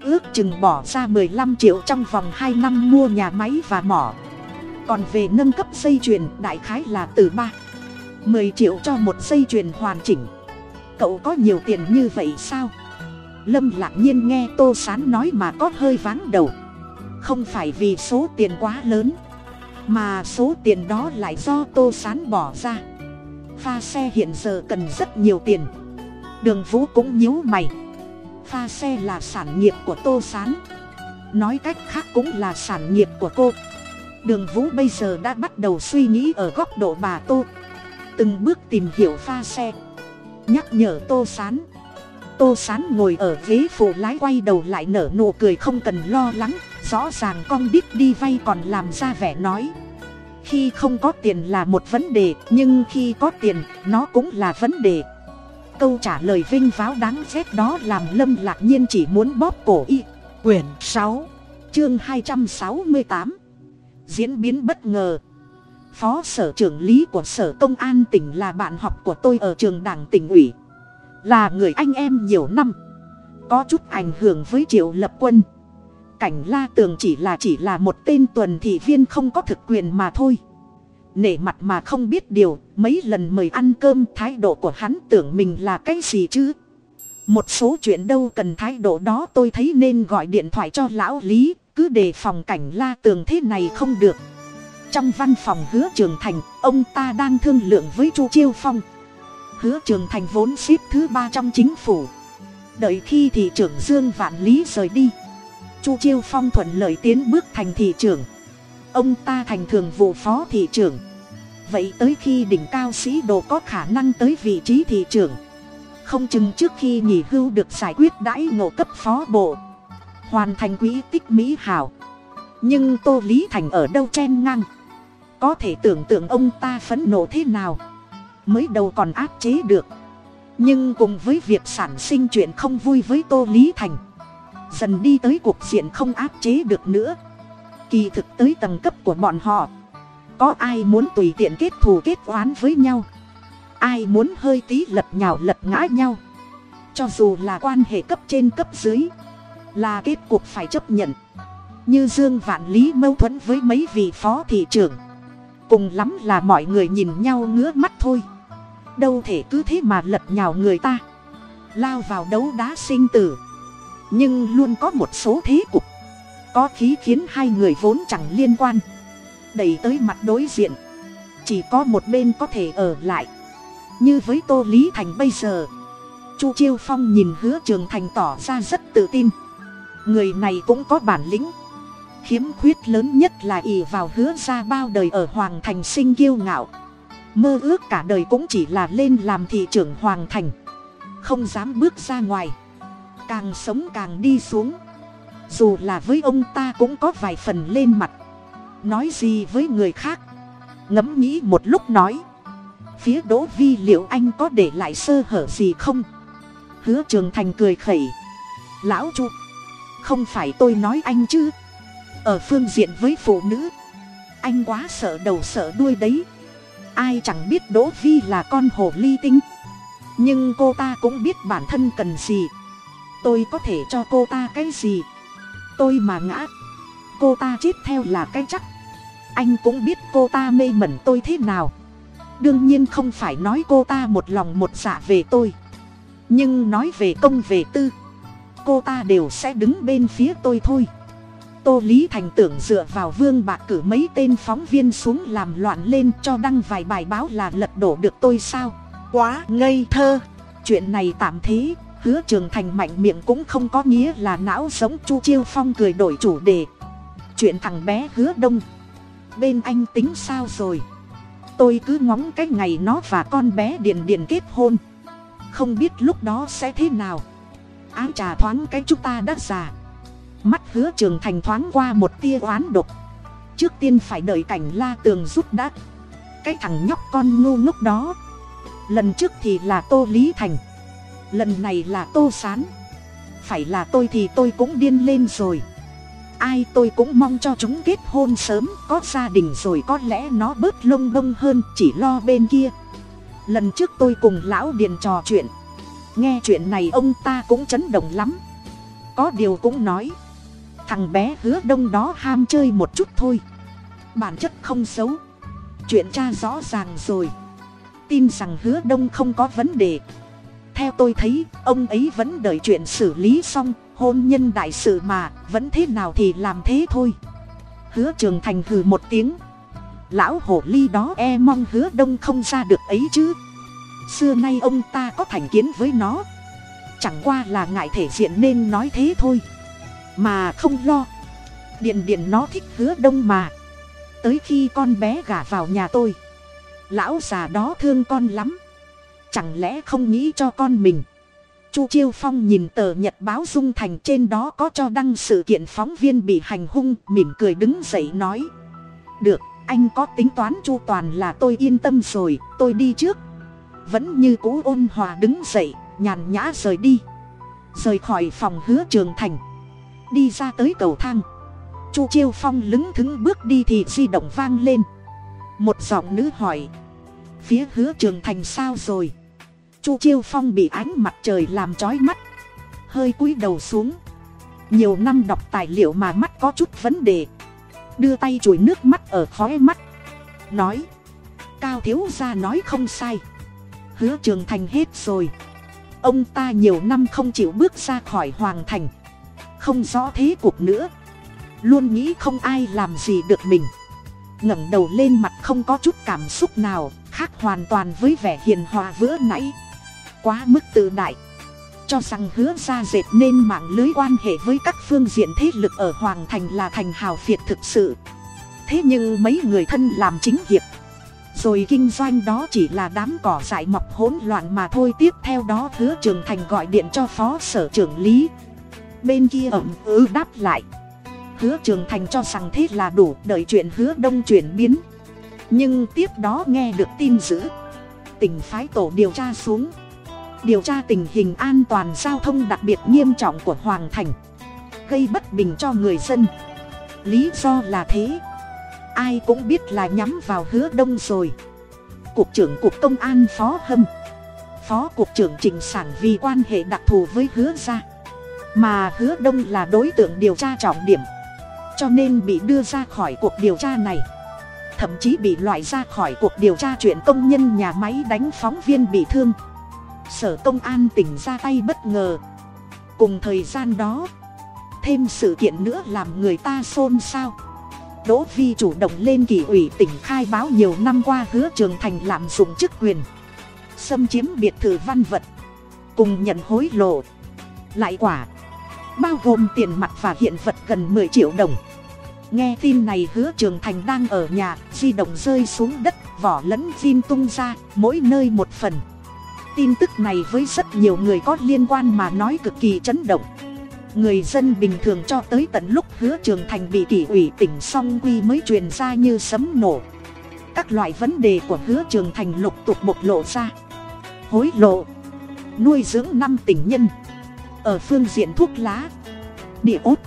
ước chừng bỏ ra 15 triệu trong vòng hai năm mua nhà máy và mỏ. Còn về nâng cấp dây chuyền đại khái là từ ba 10 triệu cho một dây chuyền hoàn chỉnh. Cậu có nhiều tiền như vậy sao? Lâm lạc nhiên nghe tô sán nói mà có hơi váng đầu. Không phải vì số tiền quá lớn, mà số tiền đó lại do tô sán bỏ ra. Pha xe hiện giờ cần rất nhiều tiền. Đường vũ cũng nhíu mày. Pha xe là sản nghiệp của tô sán. Nói cách khác cũng là sản nghiệp của cô. Đường vũ bây giờ đã bắt đầu suy nghĩ ở góc độ bà tô từng bước tìm hiểu pha xe. Nhắc nhở tô sán. Tô sán ngồi ở ghế phụ lái quay đầu lại nở nụ cười không cần lo lắng, rõ ràng con đít đi vay còn làm ra vẻ nói. Khi không có tiền là một vấn đề, nhưng khi có tiền, nó cũng là vấn đề. Câu trả lời vinh váo đáng ghét đó làm lâm lạc nhiên chỉ muốn bóp cổ y. Quyển sáu, chương hai trăm sáu mươi tám. Diễn biến bất ngờ phó sở trưởng lý của sở công an tỉnh là bạn học của tôi ở trường đảng tỉnh ủy. Là người anh em nhiều năm. Có chút ảnh hưởng với triệu lập quân. Cảnh la tường chỉ là chỉ là một tên tuần thị viên không có thực quyền mà thôi. Nể mặt mà không biết điều, mấy lần mời ăn cơm, thái độ của hắn tưởng mình là cái gì chứ? Một số chuyện đâu cần thái độ đó, tôi thấy nên gọi điện thoại cho lão lý, cứ đề phòng cảnh la tường thế này không được trong văn phòng hứa trường thành, ông ta đang thương lượng với chu chiêu phong. Hứa trường thành vốn xếp thứ ba trong chính phủ. Đợi khi thị trưởng dương vạn lý rời đi, chu chiêu phong thuận lợi tiến bước thành thị trưởng. Ông ta thành thường vụ phó thị trưởng. Vậy tới khi đỉnh cao sĩ đồ có khả năng tới vị trí thị trưởng, không chừng trước khi nghỉ hưu được giải quyết đãi ngộ cấp phó bộ, hoàn thành quỹ tích mỹ hảo. Nhưng tô lý thành ở đâu chen ngang? Có thể tưởng tượng ông ta phấn nộ thế nào. Mới đầu còn áp chế được. Nhưng cùng với việc sản sinh chuyện không vui với tô lý thành, dần đi tới cuộc diện không áp chế được nữa. Kỳ thực tới tầng cấp của bọn họ, có ai muốn tùy tiện kết thù kết oán với nhau? Ai muốn hơi tí lật nhào lật ngã nhau? Cho dù là quan hệ cấp trên cấp dưới, là kết cuộc phải chấp nhận. Như dương vạn lý mâu thuẫn với mấy vị phó thị trưởng cùng lắm là mọi người nhìn nhau ngứa mắt thôi. Đâu thể cứ thế mà lật nhào người ta. Lao vào đấu đá sinh tử. Nhưng luôn có một số thế cục. Có khí khiến hai người vốn chẳng liên quan. Đẩy tới mặt đối diện. Chỉ có một bên có thể ở lại. Như với tô lý thành bây giờ. Chu chiêu phong nhìn hứa trường thành tỏ ra rất tự tin. Người này cũng có bản lĩnh khiếm khuyết lớn nhất là ỷ vào hứa ra bao đời ở hoàng thành sinh kiêu ngạo. Mơ ước cả đời cũng chỉ là lên làm thị trưởng hoàng thành. Không dám bước ra ngoài. Càng sống càng đi xuống. Dù là với ông ta cũng có vài phần lên mặt. Nói gì với người khác? Ngẫm nghĩ một lúc nói. Phía đỗ vi liệu anh có để lại sơ hở gì không? Hứa trường thành cười khẩy. Lão chu, không phải tôi nói anh chứ ở phương diện với phụ nữ. Anh quá sợ đầu sợ đuôi đấy. Ai chẳng biết đỗ vi là con hồ ly tinh. Nhưng cô ta cũng biết bản thân cần gì. Tôi có thể cho cô ta cái gì? Tôi mà ngã. Cô ta chết theo là cái chắc. Anh cũng biết cô ta mê mẩn tôi thế nào. Đương nhiên không phải nói cô ta một lòng một dạ về tôi. Nhưng nói về công về tư, cô ta đều sẽ đứng bên phía tôi thôi tô lý thành tưởng dựa vào vương bạc cử mấy tên phóng viên xuống làm loạn lên cho đăng vài bài báo là lật đổ được tôi sao? Quá ngây thơ. Chuyện này tạm thế, hứa trường thành mạnh miệng cũng không có nghĩa là não giống chu chiêu phong cười đổi chủ đề. Chuyện thằng bé hứa đông. Bên anh tính sao rồi? Tôi cứ ngóng cái ngày nó và con bé điền điền kết hôn. Không biết lúc đó sẽ thế nào. Áo trà thoáng cái chúng ta đã già mắt hứa trường thành thoáng qua một tia oán độc. Trước tiên phải đợi cảnh la tường giúp đã. Cái thằng nhóc con ngu ngốc đó. Lần trước thì là tô lý thành. Lần này là tô sán. Phải là tôi thì tôi cũng điên lên rồi. Ai tôi cũng mong cho chúng kết hôn sớm, có gia đình rồi có lẽ nó bớt lông bông hơn, chỉ lo bên kia. Lần trước tôi cùng lão điền trò chuyện. Nghe chuyện này ông ta cũng chấn động lắm. Có điều cũng nói thằng bé hứa đông đó ham chơi một chút thôi. Bản chất không xấu. Chuyện cha rõ ràng rồi. Tin rằng hứa đông không có vấn đề. Theo tôi thấy, ông ấy vẫn đợi chuyện xử lý xong, hôn nhân đại sự mà, vẫn thế nào thì làm thế thôi. Hứa trường thành hừ một tiếng. Lão hổ ly đó e mong hứa đông không ra được ấy chứ. Xưa nay ông ta có thành kiến với nó. Chẳng qua là ngại thể diện nên nói thế thôi mà không lo. Điện điện nó thích hứa đông mà. Tới khi con bé gả vào nhà tôi, lão già đó thương con lắm. Chẳng lẽ không nghĩ cho con mình? Chu chiêu phong nhìn tờ nhật báo dung thành trên đó có cho đăng sự kiện phóng viên bị hành hung, mỉm cười đứng dậy nói. Được, anh có tính toán chu toàn là tôi yên tâm rồi, tôi đi trước. Vẫn như cũ ôn hòa đứng dậy, nhàn nhã rời đi. Rời khỏi phòng hứa trường thành đi ra tới cầu thang. Chu chiêu phong lững thững bước đi thì di động vang lên. Một giọng nữ hỏi, phía hứa trường thành sao rồi? Chu chiêu phong bị ánh mặt trời làm trói mắt, hơi cúi đầu xuống. Nhiều năm đọc tài liệu mà mắt có chút vấn đề, đưa tay chùi nước mắt ở khói mắt, nói, cao thiếu gia nói không sai. Hứa trường thành hết rồi. Ông ta nhiều năm không chịu bước ra khỏi hoàng thành không rõ thế cuộc nữa. Luôn nghĩ không ai làm gì được mình. Ngẩng đầu lên mặt không có chút cảm xúc nào, khác hoàn toàn với vẻ hiền hòa vừa nãy. Quá mức tự đại. Cho rằng hứa ra dệt nên mạng lưới quan hệ với các phương diện thế lực ở hoàng thành là thành hào phiệt thực sự. Thế nhưng mấy người thân làm chính hiệp. Rồi kinh doanh đó chỉ là đám cỏ dại mọc hỗn loạn mà thôi. Tiếp theo đó hứa trường thành gọi điện cho phó sở trưởng lý bên kia ẩm ư đáp lại. Hứa trường thành cho rằng thế là đủ, đợi chuyện hứa đông chuyển biến. Nhưng tiếp đó nghe được tin dữ. Tỉnh phái tổ điều tra xuống. Điều tra tình hình an toàn giao thông đặc biệt nghiêm trọng của hoàng thành. Gây bất bình cho người dân. Lý do là thế. Ai cũng biết là nhắm vào hứa đông rồi. Cục trưởng cục công an phó hâm. Phó cục trưởng trình sản vì quan hệ đặc thù với hứa gia mà hứa đông là đối tượng điều tra trọng điểm. Cho nên bị đưa ra khỏi cuộc điều tra này. Thậm chí bị loại ra khỏi cuộc điều tra chuyện công nhân nhà máy đánh phóng viên bị thương. Sở công an tỉnh ra tay bất ngờ. Cùng thời gian đó, thêm sự kiện nữa làm người ta xôn xao. Đỗ vi chủ động lên kỳ ủy tỉnh khai báo nhiều năm qua hứa trường thành lạm dụng chức quyền. Xâm chiếm biệt thự văn vật. Cùng nhận hối lộ. Lại quả bao gồm tiền mặt và hiện vật gần mười triệu đồng. Nghe tin này, hứa trường thành đang ở nhà, di động rơi xuống đất, vỏ lẫn zin tung ra, mỗi nơi một phần. Tin tức này với rất nhiều người có liên quan mà nói cực kỳ chấn động. Người dân bình thường cho tới tận lúc hứa trường thành bị kỷ ủy tỉnh song quy mới truyền ra như sấm nổ. Các loại vấn đề của hứa trường thành lục tục bộc lộ ra. Hối lộ. Nuôi dưỡng năm tình nhân ở phương diện thuốc lá. Địa ốt.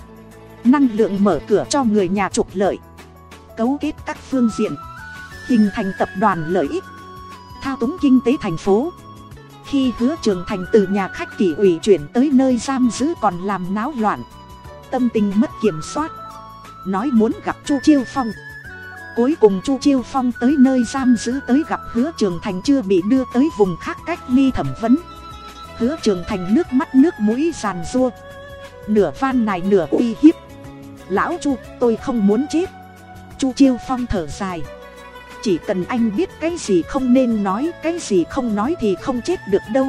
Năng lượng mở cửa cho người nhà trục lợi. Cấu kết các phương diện. Hình thành tập đoàn lợi ích. Thao túng kinh tế thành phố. Khi hứa trường thành từ nhà khách kỷ ủy chuyển tới nơi giam giữ còn làm náo loạn. Tâm tình mất kiểm soát. Nói muốn gặp chu chiêu phong. Cuối cùng chu chiêu phong tới nơi giam giữ tới gặp hứa trường thành chưa bị đưa tới vùng khác cách ly thẩm vấn hứa trường thành nước mắt nước mũi giàn rua. Nửa van này nửa uy hiếp. Lão chu, tôi không muốn chết. Chu chiêu phong thở dài. Chỉ cần anh biết cái gì không nên nói, cái gì không nói thì không chết được đâu.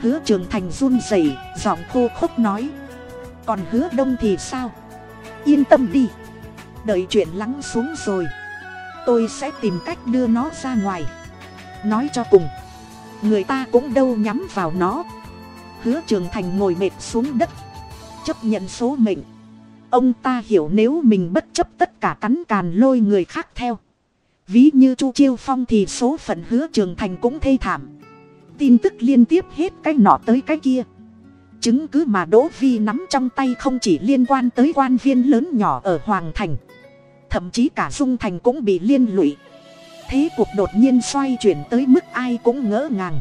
Hứa trường thành run rẩy, giọng khô khốc nói. Còn hứa đông thì sao? Yên tâm đi. Đợi chuyện lắng xuống rồi. Tôi sẽ tìm cách đưa nó ra ngoài. Nói cho cùng người ta cũng đâu nhắm vào nó. Hứa trường thành ngồi mệt xuống đất, chấp nhận số mệnh. Ông ta hiểu nếu mình bất chấp tất cả cắn càn lôi người khác theo. Ví như chu chiêu phong thì số phận hứa trường thành cũng thê thảm. Tin tức liên tiếp hết cái nọ tới cái kia. Chứng cứ mà đỗ vi nắm trong tay không chỉ liên quan tới quan viên lớn nhỏ ở hoàng thành, thậm chí cả dung thành cũng bị liên lụy thế cuộc đột nhiên xoay chuyển tới mức ai cũng ngỡ ngàng.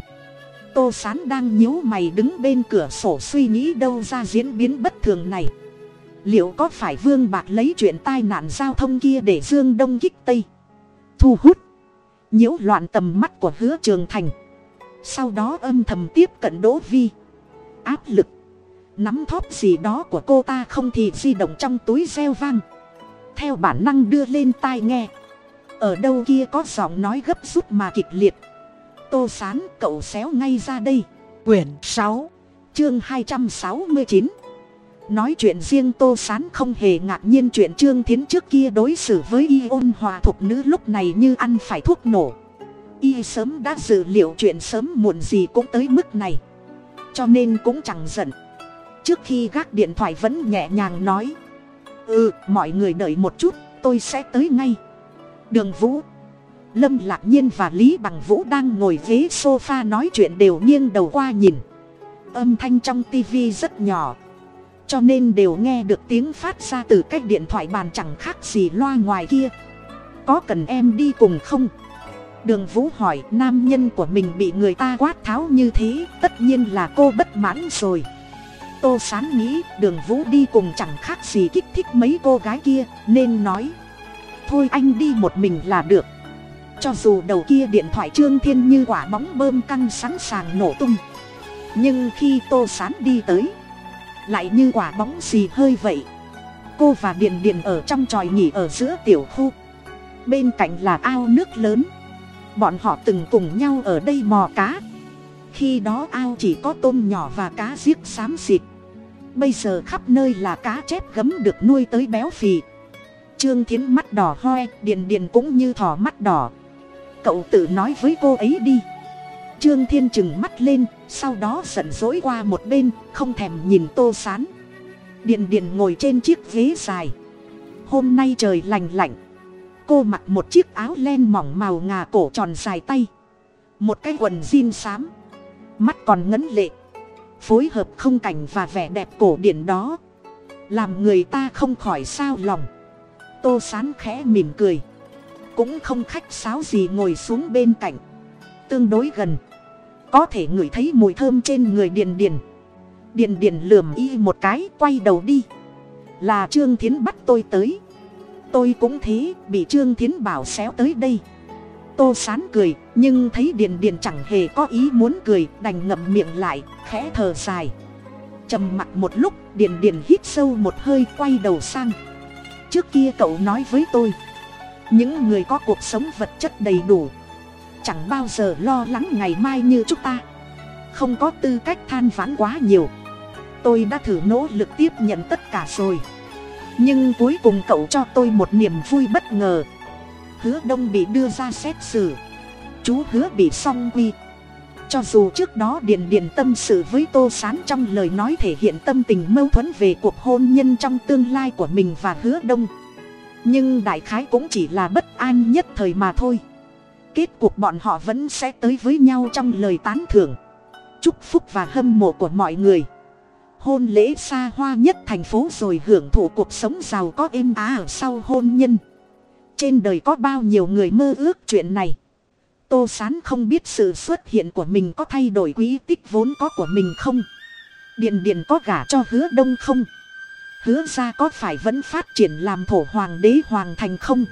Tô sán đang nhíu mày đứng bên cửa sổ suy nghĩ đâu ra diễn biến bất thường này. Liệu có phải vương bạc lấy chuyện tai nạn giao thông kia để dương đông kích tây? Thu hút. Nhiễu loạn tầm mắt của hứa trường thành. Sau đó âm thầm tiếp cận đỗ vi. Áp lực. Nắm thóp gì đó của cô ta không thì di động trong túi reo vang. Theo bản năng đưa lên tai nghe ở đâu kia có giọng nói gấp rút mà kịch liệt. Tô sán, cậu xéo ngay ra đây. Quyển sáu, chương hai trăm sáu mươi chín. Nói chuyện riêng tô sán không hề ngạc nhiên chuyện trương thiến trước kia đối xử với y ôn hòa thục nữ lúc này như ăn phải thuốc nổ. Y sớm đã dự liệu chuyện sớm muộn gì cũng tới mức này. Cho nên cũng chẳng giận. Trước khi gác điện thoại vẫn nhẹ nhàng nói. Ừ mọi người đợi một chút, tôi sẽ tới ngay đường vũ. Lâm lạc nhiên và lý bằng vũ đang ngồi ghế s o f a nói chuyện đều nghiêng đầu qua nhìn. Âm thanh trong TV rất nhỏ, cho nên đều nghe được tiếng phát ra từ cái điện thoại bàn chẳng khác gì loa ngoài kia. Có cần em đi cùng không? Đường vũ hỏi, nam nhân của mình bị người ta quát tháo như thế, tất nhiên là cô bất mãn rồi. Tô sán nghĩ, đường vũ đi cùng chẳng khác gì kích thích mấy cô gái kia, nên nói thôi anh đi một mình là được. Cho dù đầu kia điện thoại trương thiên như quả bóng bơm căng sẵn sàng nổ tung. Nhưng khi tô sán đi tới, lại như quả bóng xì hơi vậy. Cô và điền điền ở trong tròi nghỉ ở giữa tiểu khu. Bên cạnh là ao nước lớn. Bọn họ từng cùng nhau ở đây mò cá. Khi đó ao chỉ có tôm nhỏ và cá giết xám xịt. Bây giờ khắp nơi là cá chép gấm được nuôi tới béo phì trương thiến mắt đỏ hoe, điền điền cũng như thỏ mắt đỏ. Cậu tự nói với cô ấy đi. Trương thiên chừng mắt lên, sau đó giận dỗi qua một bên, không thèm nhìn tô sán. Điền điền ngồi trên chiếc ghế dài. Hôm nay trời lành lạnh. Cô mặc một chiếc áo len mỏng màu ngà cổ tròn dài tay. Một cái quần jean xám. Mắt còn ngấn lệ. Phối hợp không cảnh và vẻ đẹp cổ điển đó. Làm người ta không khỏi sao lòng tô sán khẽ mỉm cười. Cũng không khách sáo gì ngồi xuống bên cạnh. Tương đối gần. Có thể ngửi thấy mùi thơm trên người điền điền. Điền điền lườm y một cái, quay đầu đi. Là trương thiến bắt tôi tới. Tôi cũng thế, bị trương thiến bảo xéo tới đây. Tô sán cười, nhưng thấy điền điền chẳng hề có ý muốn cười, đành ngậm miệng lại, khẽ thở dài. Trầm mặc một lúc, điền điền hít sâu một hơi, quay đầu sang trước kia cậu nói với tôi. Những người có cuộc sống vật chất đầy đủ, chẳng bao giờ lo lắng ngày mai như chúng ta. Không có tư cách than vãn quá nhiều. Tôi đã thử nỗ lực tiếp nhận tất cả rồi. Nhưng cuối cùng cậu cho tôi một niềm vui bất ngờ. Hứa đông bị đưa ra xét xử. Chú hứa bị song quy cho dù trước đó điền điền tâm sự với tô s á n trong lời nói thể hiện tâm tình mâu thuẫn về cuộc hôn nhân trong tương lai của mình và hứa đông. Nhưng đại khái cũng chỉ là bất an nhất thời mà thôi. Kết cuộc bọn họ vẫn sẽ tới với nhau trong lời tán thưởng. Chúc phúc và hâm mộ của mọi người. Hôn lễ xa hoa nhất thành phố rồi hưởng thụ cuộc sống giàu có êm á ở sau hôn nhân. Trên đời có bao nhiêu người mơ ước chuyện này? Tô sán không biết sự xuất hiện của mình có thay đổi quý tích vốn có của mình không? Điện điện có gả cho hứa đông không? Hứa ra có phải vẫn phát triển làm thổ hoàng đế hoàng thành không?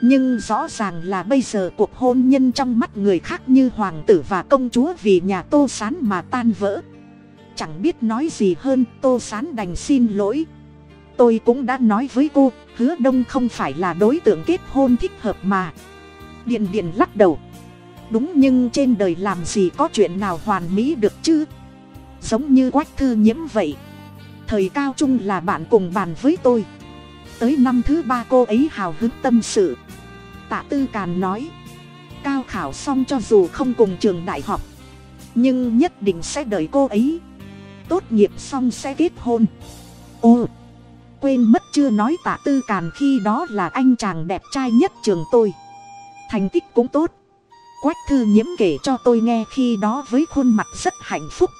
Nhưng rõ ràng là bây giờ cuộc hôn nhân trong mắt người khác như hoàng tử và công chúa vì nhà tô sán mà tan vỡ. Chẳng biết nói gì hơn, tô sán đành xin lỗi. Tôi cũng đã nói với cô, hứa đông không phải là đối tượng kết hôn thích hợp mà. Điện điện lắc đầu đúng nhưng trên đời làm gì có chuyện nào hoàn mỹ được chứ? Giống như quách thư nhiễm vậy. Thời cao trung là bạn cùng bàn với tôi. Tới năm thứ ba cô ấy hào hứng tâm sự. Tạ tư càn nói. Cao khảo xong cho dù không cùng trường đại học. Nhưng nhất định sẽ đợi cô ấy. Tốt nghiệp xong sẽ kết hôn. Ô, quên mất chưa nói tạ tư càn khi đó là anh chàng đẹp trai nhất trường tôi. Thành tích cũng tốt quách thư nhiễm kể cho tôi nghe khi đó với khuôn mặt rất hạnh phúc.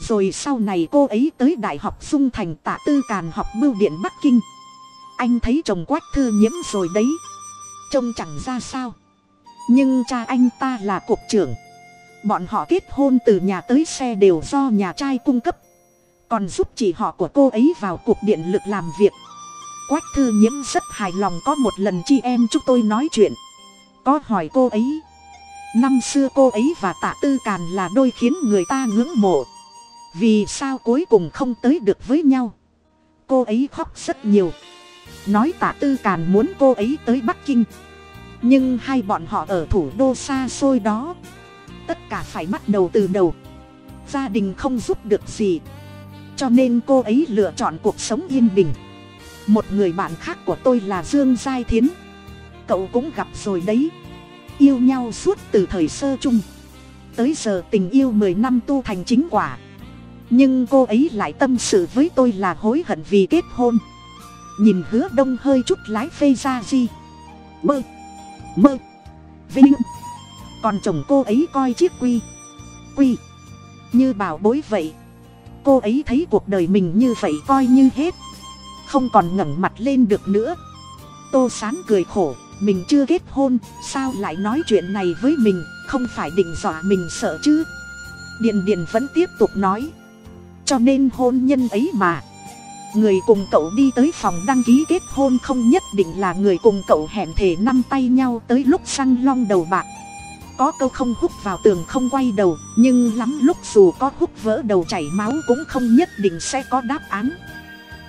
Rồi sau này cô ấy tới đại học dung thành tạ tư càn học bưu điện bắc kinh. Anh thấy chồng quách thư nhiễm rồi đấy. Trông chẳng ra sao. Nhưng cha anh ta là cục trưởng. Bọn họ kết hôn từ nhà tới xe đều do nhà trai cung cấp. Còn giúp chị họ của cô ấy vào cục điện lực làm việc. Quách thư nhiễm rất hài lòng có một lần chị em chúng tôi nói chuyện. Có hỏi cô ấy năm xưa cô ấy và tạ tư càn là đôi khiến người ta ngưỡng mộ. Vì sao cuối cùng không tới được với nhau? Cô ấy khóc rất nhiều. Nói tạ tư càn muốn cô ấy tới bắc kinh. Nhưng hai bọn họ ở thủ đô xa xôi đó, tất cả phải bắt đầu từ đầu. Gia đình không giúp được gì. Cho nên cô ấy lựa chọn cuộc sống yên bình. Một người bạn khác của tôi là dương giai thiến. Cậu cũng gặp rồi đấy yêu nhau suốt từ thời sơ chung. Tới giờ tình yêu mười năm tu thành chính quả. Nhưng cô ấy lại tâm sự với tôi là hối hận vì kết hôn. Nhìn hứa đông hơi chút lái phê ra gì. Mơ. Mơ. Vinh. Còn chồng cô ấy coi chiếc quy. Quy. Như bảo bối vậy. Cô ấy thấy cuộc đời mình như vậy coi như hết. Không còn ngẩng mặt lên được nữa. Tô sán cười khổ mình chưa kết hôn, sao lại nói chuyện này với mình? Không phải định dọa mình sợ chứ? Điền điền vẫn tiếp tục nói. Cho nên hôn nhân ấy mà. Người cùng cậu đi tới phòng đăng ký kết hôn không nhất định là người cùng cậu hẹn thề năm tay nhau tới lúc săn long đầu bạc. Có câu không hút vào tường không quay đầu, nhưng lắm lúc dù có hút vỡ đầu chảy máu cũng không nhất định sẽ có đáp án.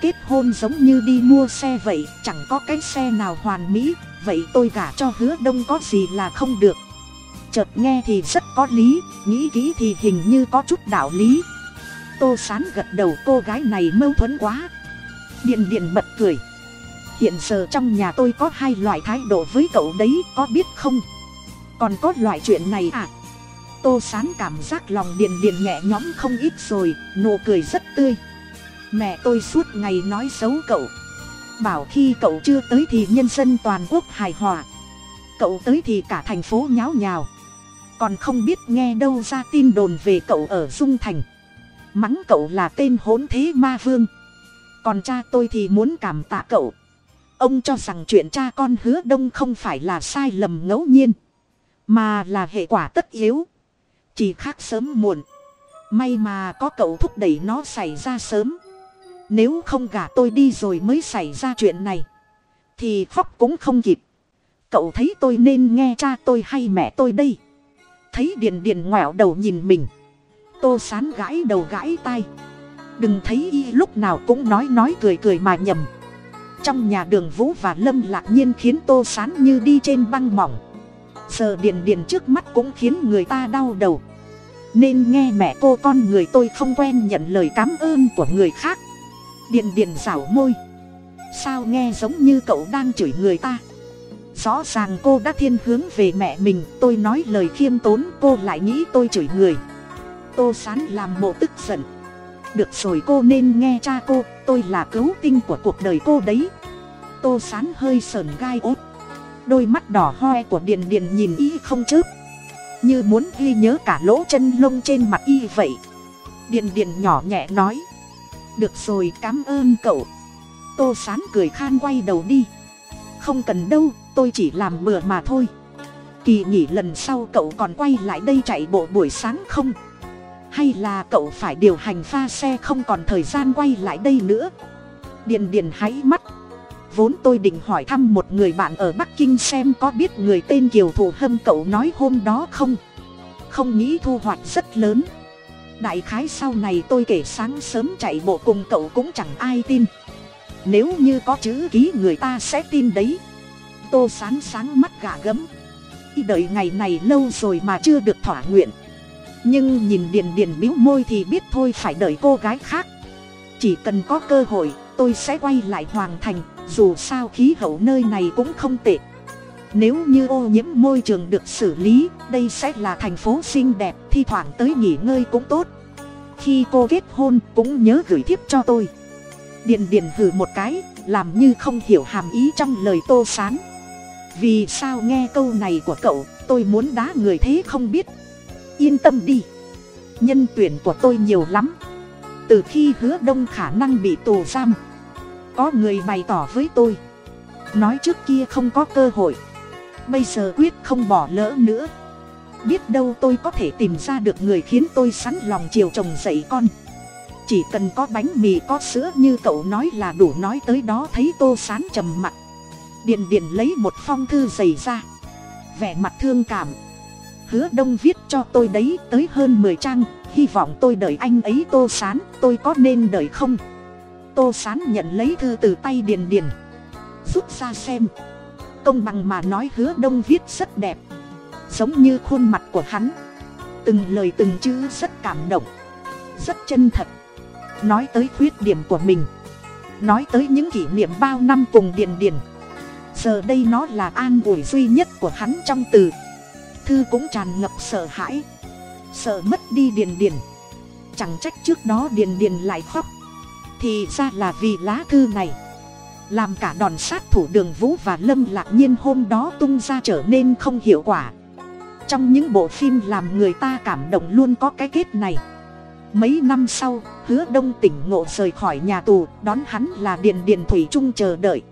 Kết hôn giống như đi mua xe vậy, chẳng có cái xe nào hoàn mỹ vậy tôi gả cho hứa đông có gì là không được? Chợt nghe thì rất có lý, nghĩ kỹ thì hình như có chút đạo lý. Tô sán gật đầu, cô gái này mâu thuẫn quá. Điện điện bật cười. Hiện giờ trong nhà tôi có hai loại thái độ với cậu đấy, có biết không? Còn có loại chuyện này à? Tô sán cảm giác lòng điện điện nhẹ nhõm không ít rồi, nụ cười rất tươi. Mẹ tôi suốt ngày nói xấu cậu bảo khi cậu chưa tới thì nhân dân toàn quốc hài hòa. Cậu tới thì cả thành phố nháo nhào. Còn không biết nghe đâu ra tin đồn về cậu ở dung thành. Mắng cậu là tên hỗn thế ma vương. Còn cha tôi thì muốn cảm tạ cậu. Ông cho rằng chuyện cha con hứa đông không phải là sai lầm ngẫu nhiên, mà là hệ quả tất yếu. Chỉ khác sớm muộn. May mà có cậu thúc đẩy nó xảy ra sớm nếu không gả tôi đi rồi mới xảy ra chuyện này, thì khóc cũng không kịp. Cậu thấy tôi nên nghe cha tôi hay mẹ tôi đây? Thấy điền điền ngoẹo đầu nhìn mình. Tô sán gãi đầu gãi tai. Đừng thấy y lúc nào cũng nói nói cười cười mà nhầm. Trong nhà đường vũ và lâm lạc nhiên khiến tô sán như đi trên băng mỏng. Giờ điền điền trước mắt cũng khiến người ta đau đầu. Nên nghe mẹ cô con người tôi không quen nhận lời cám ơn của người khác điền điền rảo môi. Sao nghe giống như cậu đang chửi người ta? Rõ ràng cô đã thiên hướng về mẹ mình, tôi nói lời khiêm tốn, cô lại nghĩ tôi chửi người. Tô sán làm mộ tức giận. Được rồi cô nên nghe cha cô, tôi là cứu tinh của cuộc đời cô đấy. Tô sán hơi sờn gai ốt đôi mắt đỏ hoe của điền điền nhìn y không chớp. Như muốn ghi nhớ cả lỗ chân lông trên mặt y vậy. Điền điền nhỏ nhẹ nói được rồi, cảm ơn cậu. Tô sán cười khan quay đầu đi. Không cần đâu, tôi chỉ làm bừa mà thôi. Kỳ nghỉ lần sau cậu còn quay lại đây chạy bộ buổi sáng không? Hay là cậu phải điều hành pha xe không còn thời gian quay lại đây nữa? Điền điền háy mắt. Vốn tôi định hỏi thăm một người bạn ở bắc kinh xem có biết người tên kiều thù hâm cậu nói hôm đó không? Không nghĩ thu hoạch rất lớn đại khái sau này tôi kể sáng sớm chạy bộ cùng cậu cũng chẳng ai tin. Nếu như có chữ ký người ta sẽ tin đấy. Tô sán sáng mắt gà gấm. Đợi ngày này lâu rồi mà chưa được thỏa nguyện. Nhưng nhìn điền điền biếu môi thì biết thôi phải đợi cô gái khác. Chỉ cần có cơ hội, tôi sẽ quay lại hoàng thành. Dù sao khí hậu nơi này cũng không tệ nếu như ô nhiễm môi trường được xử lý, đây sẽ là thành phố xinh đẹp, thi thoảng tới nghỉ ngơi cũng tốt. Khi cô kết hôn cũng nhớ gửi thiếp cho tôi. Điền điền hử một cái, làm như không hiểu hàm ý trong lời tô sán. Vì sao nghe câu này của cậu, tôi muốn đá người thế không biết. Yên tâm đi. Nhân tuyển của tôi nhiều lắm. Từ khi hứa đông khả năng bị tù giam, có người bày tỏ với tôi. Nói trước kia không có cơ hội bây giờ quyết không bỏ lỡ nữa. Biết đâu tôi có thể tìm ra được người khiến tôi sẵn lòng chiều chồng dạy con. Chỉ cần có bánh mì, có sữa như cậu nói là đủ nói tới đó thấy tô sán trầm mặt. Điền điền lấy một phong thư dày ra. Vẻ mặt thương cảm. Hứa đông viết cho tôi đấy, tới hơn mười trang. Hy vọng tôi đợi anh ấy tô sán, tôi có nên đợi không? Tô sán nhận lấy thư từ tay điền điền rút ra xem công bằng mà nói hứa đông viết rất đẹp. Giống như khuôn mặt của hắn. Từng lời từng chữ rất cảm động. Rất chân thật. Nói tới khuyết điểm của mình. Nói tới những kỷ niệm bao năm cùng điền điền. Giờ đây nó là an ủi duy nhất của hắn trong từ. Thư cũng tràn ngập sợ hãi. Sợ mất đi điền điền. Chẳng trách trước đó điền điền lại khóc. Thì ra là vì lá thư này làm cả đòn sát thủ đường vũ và lâm lạc nhiên hôm đó tung ra trở nên không hiệu quả. Trong những bộ phim làm người ta cảm động luôn có cái kết này. Mấy năm sau, hứa đông tỉnh ngộ rời khỏi nhà tù, đón hắn là điện điện thủy trung chờ đợi.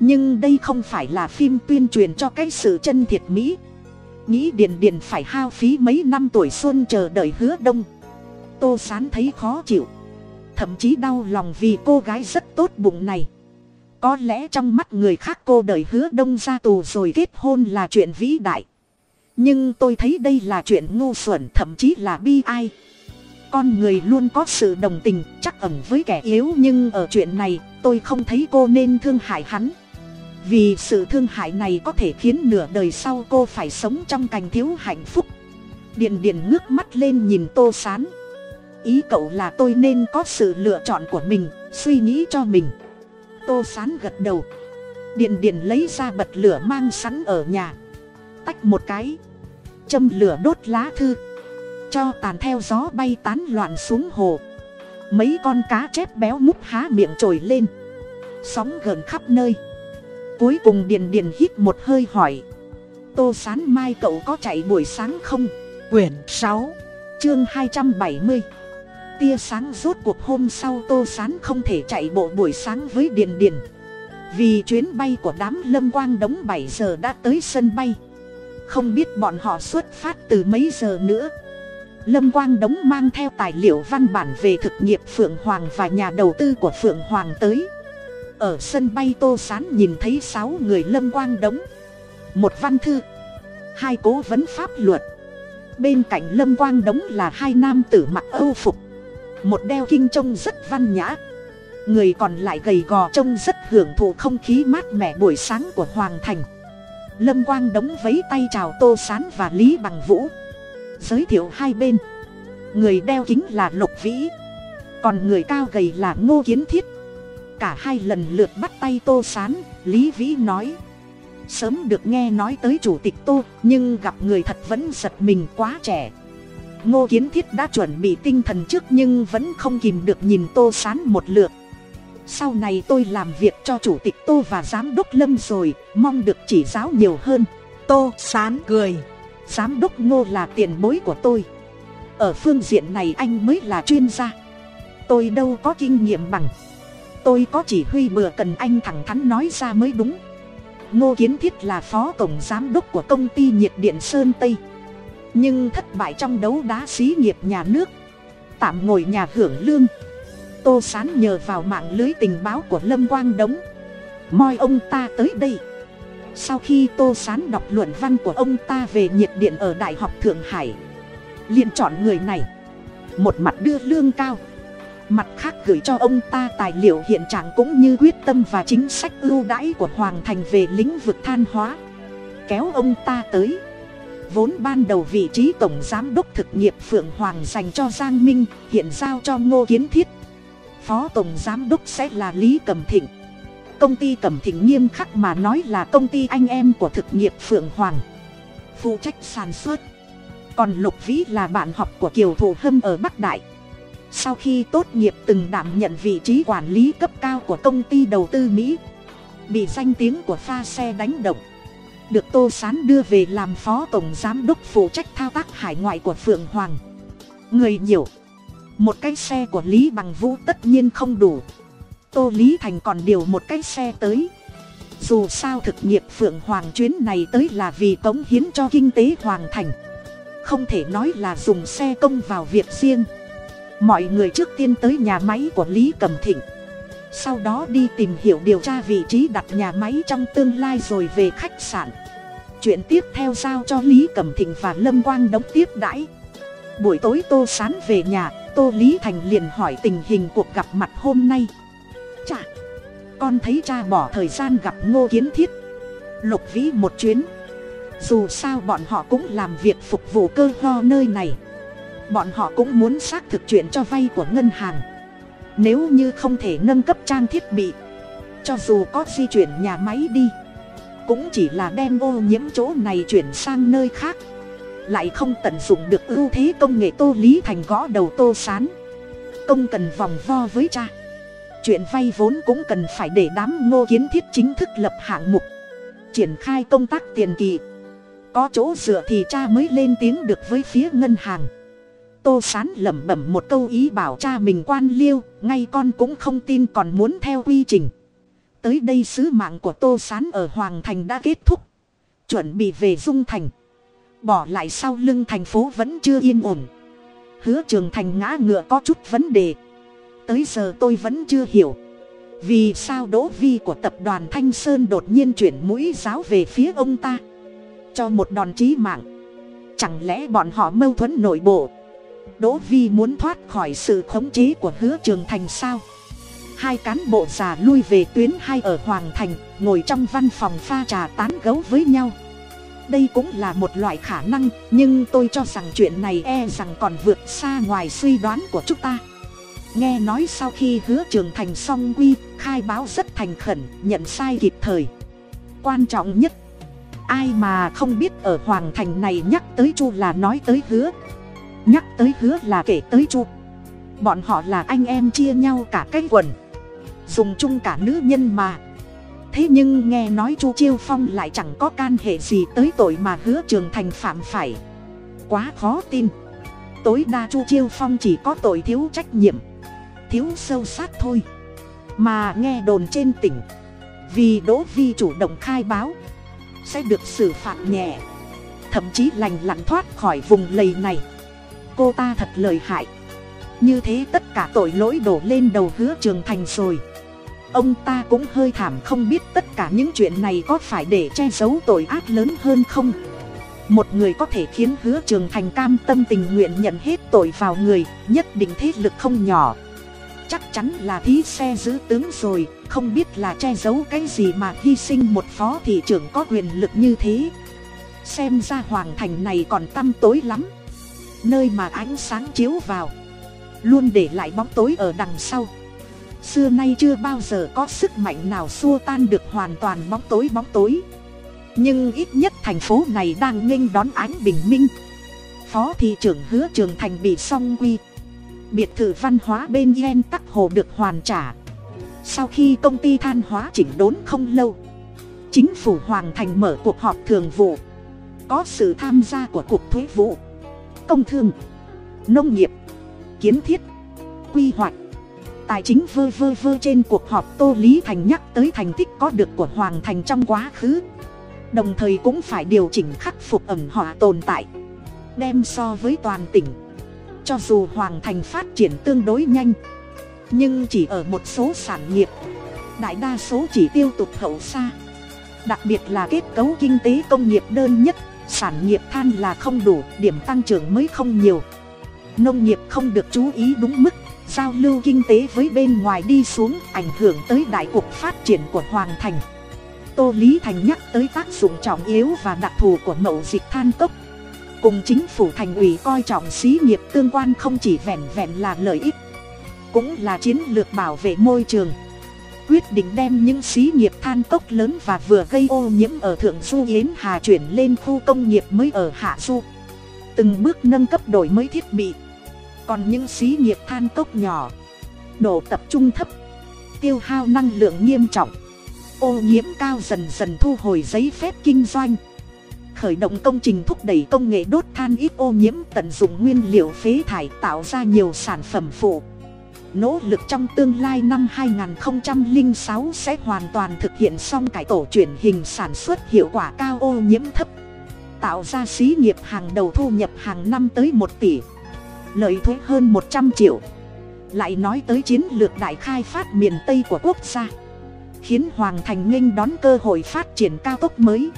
Nhưng đây không phải là phim tuyên truyền cho cái sự chân thiệt mỹ. Nghĩ điền điền phải hao phí mấy năm tuổi xuân chờ đợi hứa đông. Tô sán thấy khó chịu. Thậm chí đau lòng vì cô gái rất tốt bụng này có lẽ trong mắt người khác cô đợi hứa đông ra tù rồi kết hôn là chuyện vĩ đại. Nhưng tôi thấy đây là chuyện ngu xuẩn, thậm chí là bi ai. Con người luôn có sự đồng tình, chắc ẩn với kẻ yếu, nhưng ở chuyện này, tôi không thấy cô nên thương hại hắn. Vì sự thương hại này có thể khiến nửa đời sau cô phải sống trong cảnh thiếu hạnh phúc. Điền điền ngước mắt lên nhìn tô s á n ý cậu là tôi nên có sự lựa chọn của mình, suy nghĩ cho mình tô s á n gật đầu. Điền điền lấy ra bật lửa mang sẵn ở nhà. Tách một cái. Châm lửa đốt lá thư. Cho tàn theo gió bay tán loạn xuống hồ. Mấy con cá chép béo múc há miệng trồi lên. Sóng gần khắp nơi. Cuối cùng điền điền hít một hơi hỏi. Tô sán mai cậu có chạy buổi sáng không? Quyển sáu chương hai trăm bảy mươi tia sáng rốt cuộc hôm sau tô sán không thể chạy bộ buổi sáng với điền điền. Vì chuyến bay của đám lâm quang đống bảy giờ đã tới sân bay. Không biết bọn họ xuất phát từ mấy giờ nữa. Lâm quang đống mang theo tài liệu văn bản về thực nghiệp phượng hoàng và nhà đầu tư của phượng hoàng tới. Ở sân bay tô sán nhìn thấy sáu người lâm quang đống một văn thư, hai cố vấn pháp luật. Bên cạnh lâm quang đống là hai nam tử mặc âu phục một đeo kinh trông rất văn nhã. Người còn lại gầy gò trông rất hưởng thụ không khí mát mẻ buổi sáng của hoàng thành. Lâm quang đống vấy tay chào tô sán và lý bằng vũ. Giới thiệu hai bên. Người đeo kính là lục vĩ, còn người cao gầy là ngô kiến thiết. Cả hai lần lượt bắt tay tô sán, lý vĩ nói, sớm được nghe nói tới chủ tịch tô, nhưng gặp người thật vẫn giật mình quá trẻ ngô kiến thiết đã chuẩn bị tinh thần trước nhưng vẫn không kìm được nhìn tô sán một lượt. Sau này tôi làm việc cho chủ tịch tô và giám đốc lâm rồi, mong được chỉ giáo nhiều hơn. Tô sán cười. Giám đốc ngô là tiền bối của tôi. Ở phương diện này anh mới là chuyên gia. Tôi đâu có kinh nghiệm bằng. Tôi có chỉ huy bừa cần anh thẳng thắn nói ra mới đúng. Ngô kiến thiết là phó tổng giám đốc của công ty nhiệt điện sơn tây nhưng thất bại trong đấu đá xí nghiệp nhà nước. Tạm ngồi nhà hưởng lương. Tô sán nhờ vào mạng lưới tình báo của lâm quang đống. Moi ông ta tới đây. Sau khi tô sán đọc luận văn của ông ta về nhiệt điện ở đại học thượng hải, liền chọn người này. Một mặt đưa lương cao. Mặt khác gửi cho ông ta tài liệu hiện trạng cũng như quyết tâm và chính sách ưu đãi của hoàng thành về lĩnh vực than hóa. Kéo ông ta tới vốn ban đầu vị trí tổng giám đốc thực nghiệp phượng hoàng dành cho giang minh, hiện giao cho ngô kiến thiết. Phó tổng giám đốc sẽ là lý cẩm thịnh. Công ty cẩm thịnh nghiêm khắc mà nói là công ty anh em của thực nghiệp phượng hoàng. Phụ trách sản xuất. Còn lục vĩ là bạn học của kiều thủ hâm ở bắc đại. Sau khi tốt nghiệp từng đảm nhận vị trí quản lý cấp cao của công ty đầu tư mỹ, bị danh tiếng của pha xe đánh động được tô sán đưa về làm phó tổng giám đốc phụ trách thao tác hải ngoại của phượng hoàng. Người nhiều. Một cái xe của lý bằng vũ tất nhiên không đủ. Tô lý thành còn điều một cái xe tới. Dù sao thực nghiệp phượng hoàng chuyến này tới là vì cống hiến cho kinh tế hoàng thành. Không thể nói là dùng xe công vào việc riêng. Mọi người trước tiên tới nhà máy của lý cầm thịnh sau đó đi tìm hiểu điều tra vị trí đặt nhà máy trong tương lai rồi về khách sạn. Chuyện tiếp theo giao cho lý cẩm thịnh và lâm quang đóng tiếp đãi. Buổi tối tô sán về nhà, tô lý thành liền hỏi tình hình cuộc gặp mặt hôm nay. Chà, con thấy cha bỏ thời gian gặp ngô kiến thiết. Lục vĩ một chuyến. Dù sao bọn họ cũng làm việc phục vụ cơ lo nơi này. Bọn họ cũng muốn xác thực chuyện cho vay của ngân hàng nếu như không thể nâng cấp trang thiết bị, cho dù có di chuyển nhà máy đi, cũng chỉ là đem ô nhiễm chỗ này chuyển sang nơi khác. Lại không tận dụng được ưu thế công nghệ tô lý thành gõ đầu tô sán. Công cần vòng vo với cha. Chuyện vay vốn cũng cần phải để đám ngô kiến thiết chính thức lập hạng mục. Triển khai công tác tiền kỳ. Có chỗ dựa thì cha mới lên tiếng được với phía ngân hàng tô sán lẩm bẩm một câu ý bảo cha mình quan liêu, ngay con cũng không tin còn muốn theo quy trình. Tới đây sứ mạng của tô sán ở hoàng thành đã kết thúc. Chuẩn bị về dung thành. Bỏ lại sau lưng thành phố vẫn chưa yên ổn. Hứa trường thành ngã ngựa có chút vấn đề. Tới giờ tôi vẫn chưa hiểu. Vì sao đỗ vi của tập đoàn thanh sơn đột nhiên chuyển mũi giáo về phía ông ta? Cho một đòn chí mạng. Chẳng lẽ bọn họ mâu thuẫn nội bộ? Đỗ vi muốn thoát khỏi sự khống chế của hứa trường thành sao? Hai cán bộ già lui về tuyến hai ở hoàng thành, ngồi trong văn phòng pha trà tán gấu với nhau. Đây cũng là một loại khả năng, nhưng tôi cho rằng chuyện này e rằng còn vượt xa ngoài suy đoán của chúng ta. Nghe nói sau khi hứa trường thành xong quy, khai báo rất thành khẩn, nhận sai kịp thời. Quan trọng nhất, ai mà không biết ở hoàng thành này nhắc tới chu là nói tới hứa nhắc tới hứa là kể tới chu. Bọn họ là anh em chia nhau cả cái quần, dùng chung cả nữ nhân mà. Thế nhưng nghe nói chu chiêu phong lại chẳng có can hệ gì tới tội mà hứa trường thành phạm phải. Quá khó tin. Tối đa chu chiêu phong chỉ có tội thiếu trách nhiệm, thiếu sâu sát thôi. Mà nghe đồn trên tỉnh, vì đỗ vi chủ động khai báo, sẽ được xử phạt nhẹ, thậm chí lành lặn thoát khỏi vùng lầy này cô ta thật lời hại. Như thế tất cả tội lỗi đổ lên đầu hứa trường thành rồi. Ông ta cũng hơi thảm không biết tất cả những chuyện này có phải để che giấu tội ác lớn hơn không? Một người có thể khiến hứa trường thành cam tâm tình nguyện nhận hết tội vào người, nhất định thế lực không nhỏ. Chắc chắn là thí xe giữ tướng rồi, không biết là che giấu cái gì mà hy sinh một phó thị trưởng có quyền lực như thế. Xem ra hoàng thành này còn tăm tối lắm nơi mà ánh sáng chiếu vào, luôn để lại bóng tối ở đằng sau. Xưa nay chưa bao giờ có sức mạnh nào xua tan được hoàn toàn bóng tối bóng tối. Nhưng ít nhất thành phố này đang nghênh đón ánh bình minh. Phó thị trưởng hứa trường thành bị song quy. Biệt thự văn hóa bên yen tắc hồ được hoàn trả. Sau khi công ty than hóa chỉnh đốn không lâu, chính phủ hoàng thành mở cuộc họp thường vụ. Có sự tham gia của cục thuế vụ công thương, nông nghiệp, kiến thiết, quy hoạch, tài chính vơ vơ vơ trên cuộc họp tô lý thành nhắc tới thành tích có được của hoàng thành trong quá khứ. Đồng thời cũng phải điều chỉnh khắc phục ẩm họa tồn tại, đem so với toàn tỉnh. Cho dù hoàng thành phát triển tương đối nhanh, nhưng chỉ ở một số sản nghiệp, đại đa số chỉ tiêu tụt hậu xa. Đặc biệt là kết cấu kinh tế công nghiệp đơn nhất sản nghiệp than là không đủ, điểm tăng trưởng mới không nhiều. Nông nghiệp không được chú ý đúng mức, giao lưu kinh tế với bên ngoài đi xuống, ảnh hưởng tới đại cục phát triển của hoàng thành. Tô lý thành nhắc tới tác dụng trọng yếu và đặc thù của mậu dịch than cốc. Cùng chính phủ thành ủy coi trọng xí nghiệp tương quan không chỉ vẹn vẹn là lợi ích, cũng là chiến lược bảo vệ môi trường quyết định đem những xí nghiệp than cốc lớn và vừa gây ô nhiễm ở thượng du yến hà chuyển lên khu công nghiệp mới ở hạ du. Từng bước nâng cấp đổi mới thiết bị. Còn những xí nghiệp than cốc nhỏ, độ tập trung thấp, tiêu hao năng lượng nghiêm trọng, ô nhiễm cao dần dần thu hồi giấy phép kinh doanh. Khởi động công trình thúc đẩy công nghệ đốt than ít ô nhiễm tận dụng nguyên liệu phế thải tạo ra nhiều sản phẩm phụ nỗ lực trong tương lai năm 2006 sẽ hoàn toàn thực hiện xong cải tổ chuyển hình sản xuất hiệu quả cao ô nhiễm thấp, tạo ra xí nghiệp hàng đầu thu nhập hàng năm tới một tỷ, lợi thuế hơn một trăm triệu. Lại nói tới chiến lược đại khai phát miền tây của quốc gia, khiến hoàng thành nghênh đón cơ hội phát triển cao tốc mới.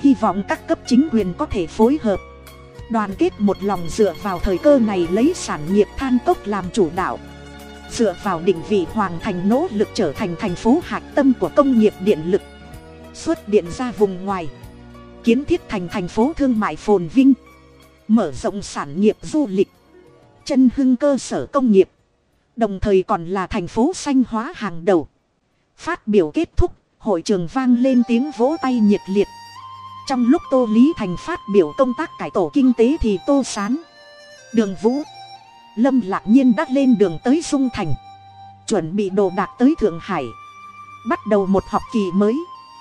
Hy vọng các cấp chính quyền có thể phối hợp, đoàn kết một lòng dựa vào thời cơ này lấy sản nghiệp than cốc làm chủ đạo dựa vào định vị hoàng thành nỗ lực trở thành thành phố hạt tâm của công nghiệp điện lực. Xuất điện ra vùng ngoài. Kiến thiết thành thành phố thương mại phồn vinh. Mở rộng sản nghiệp du lịch. Chân hưng cơ sở công nghiệp. Đồng thời còn là thành phố xanh hóa hàng đầu. Phát biểu kết thúc, hội trường vang lên tiếng vỗ tay nhiệt liệt. Trong lúc tô lý thành phát biểu công tác cải tổ kinh tế thì tô sán, đường vũ lâm lạc nhiên đã lên đường tới dung thành, chuẩn bị đồ đạc tới thượng hải. Bắt đầu một học kỳ mới.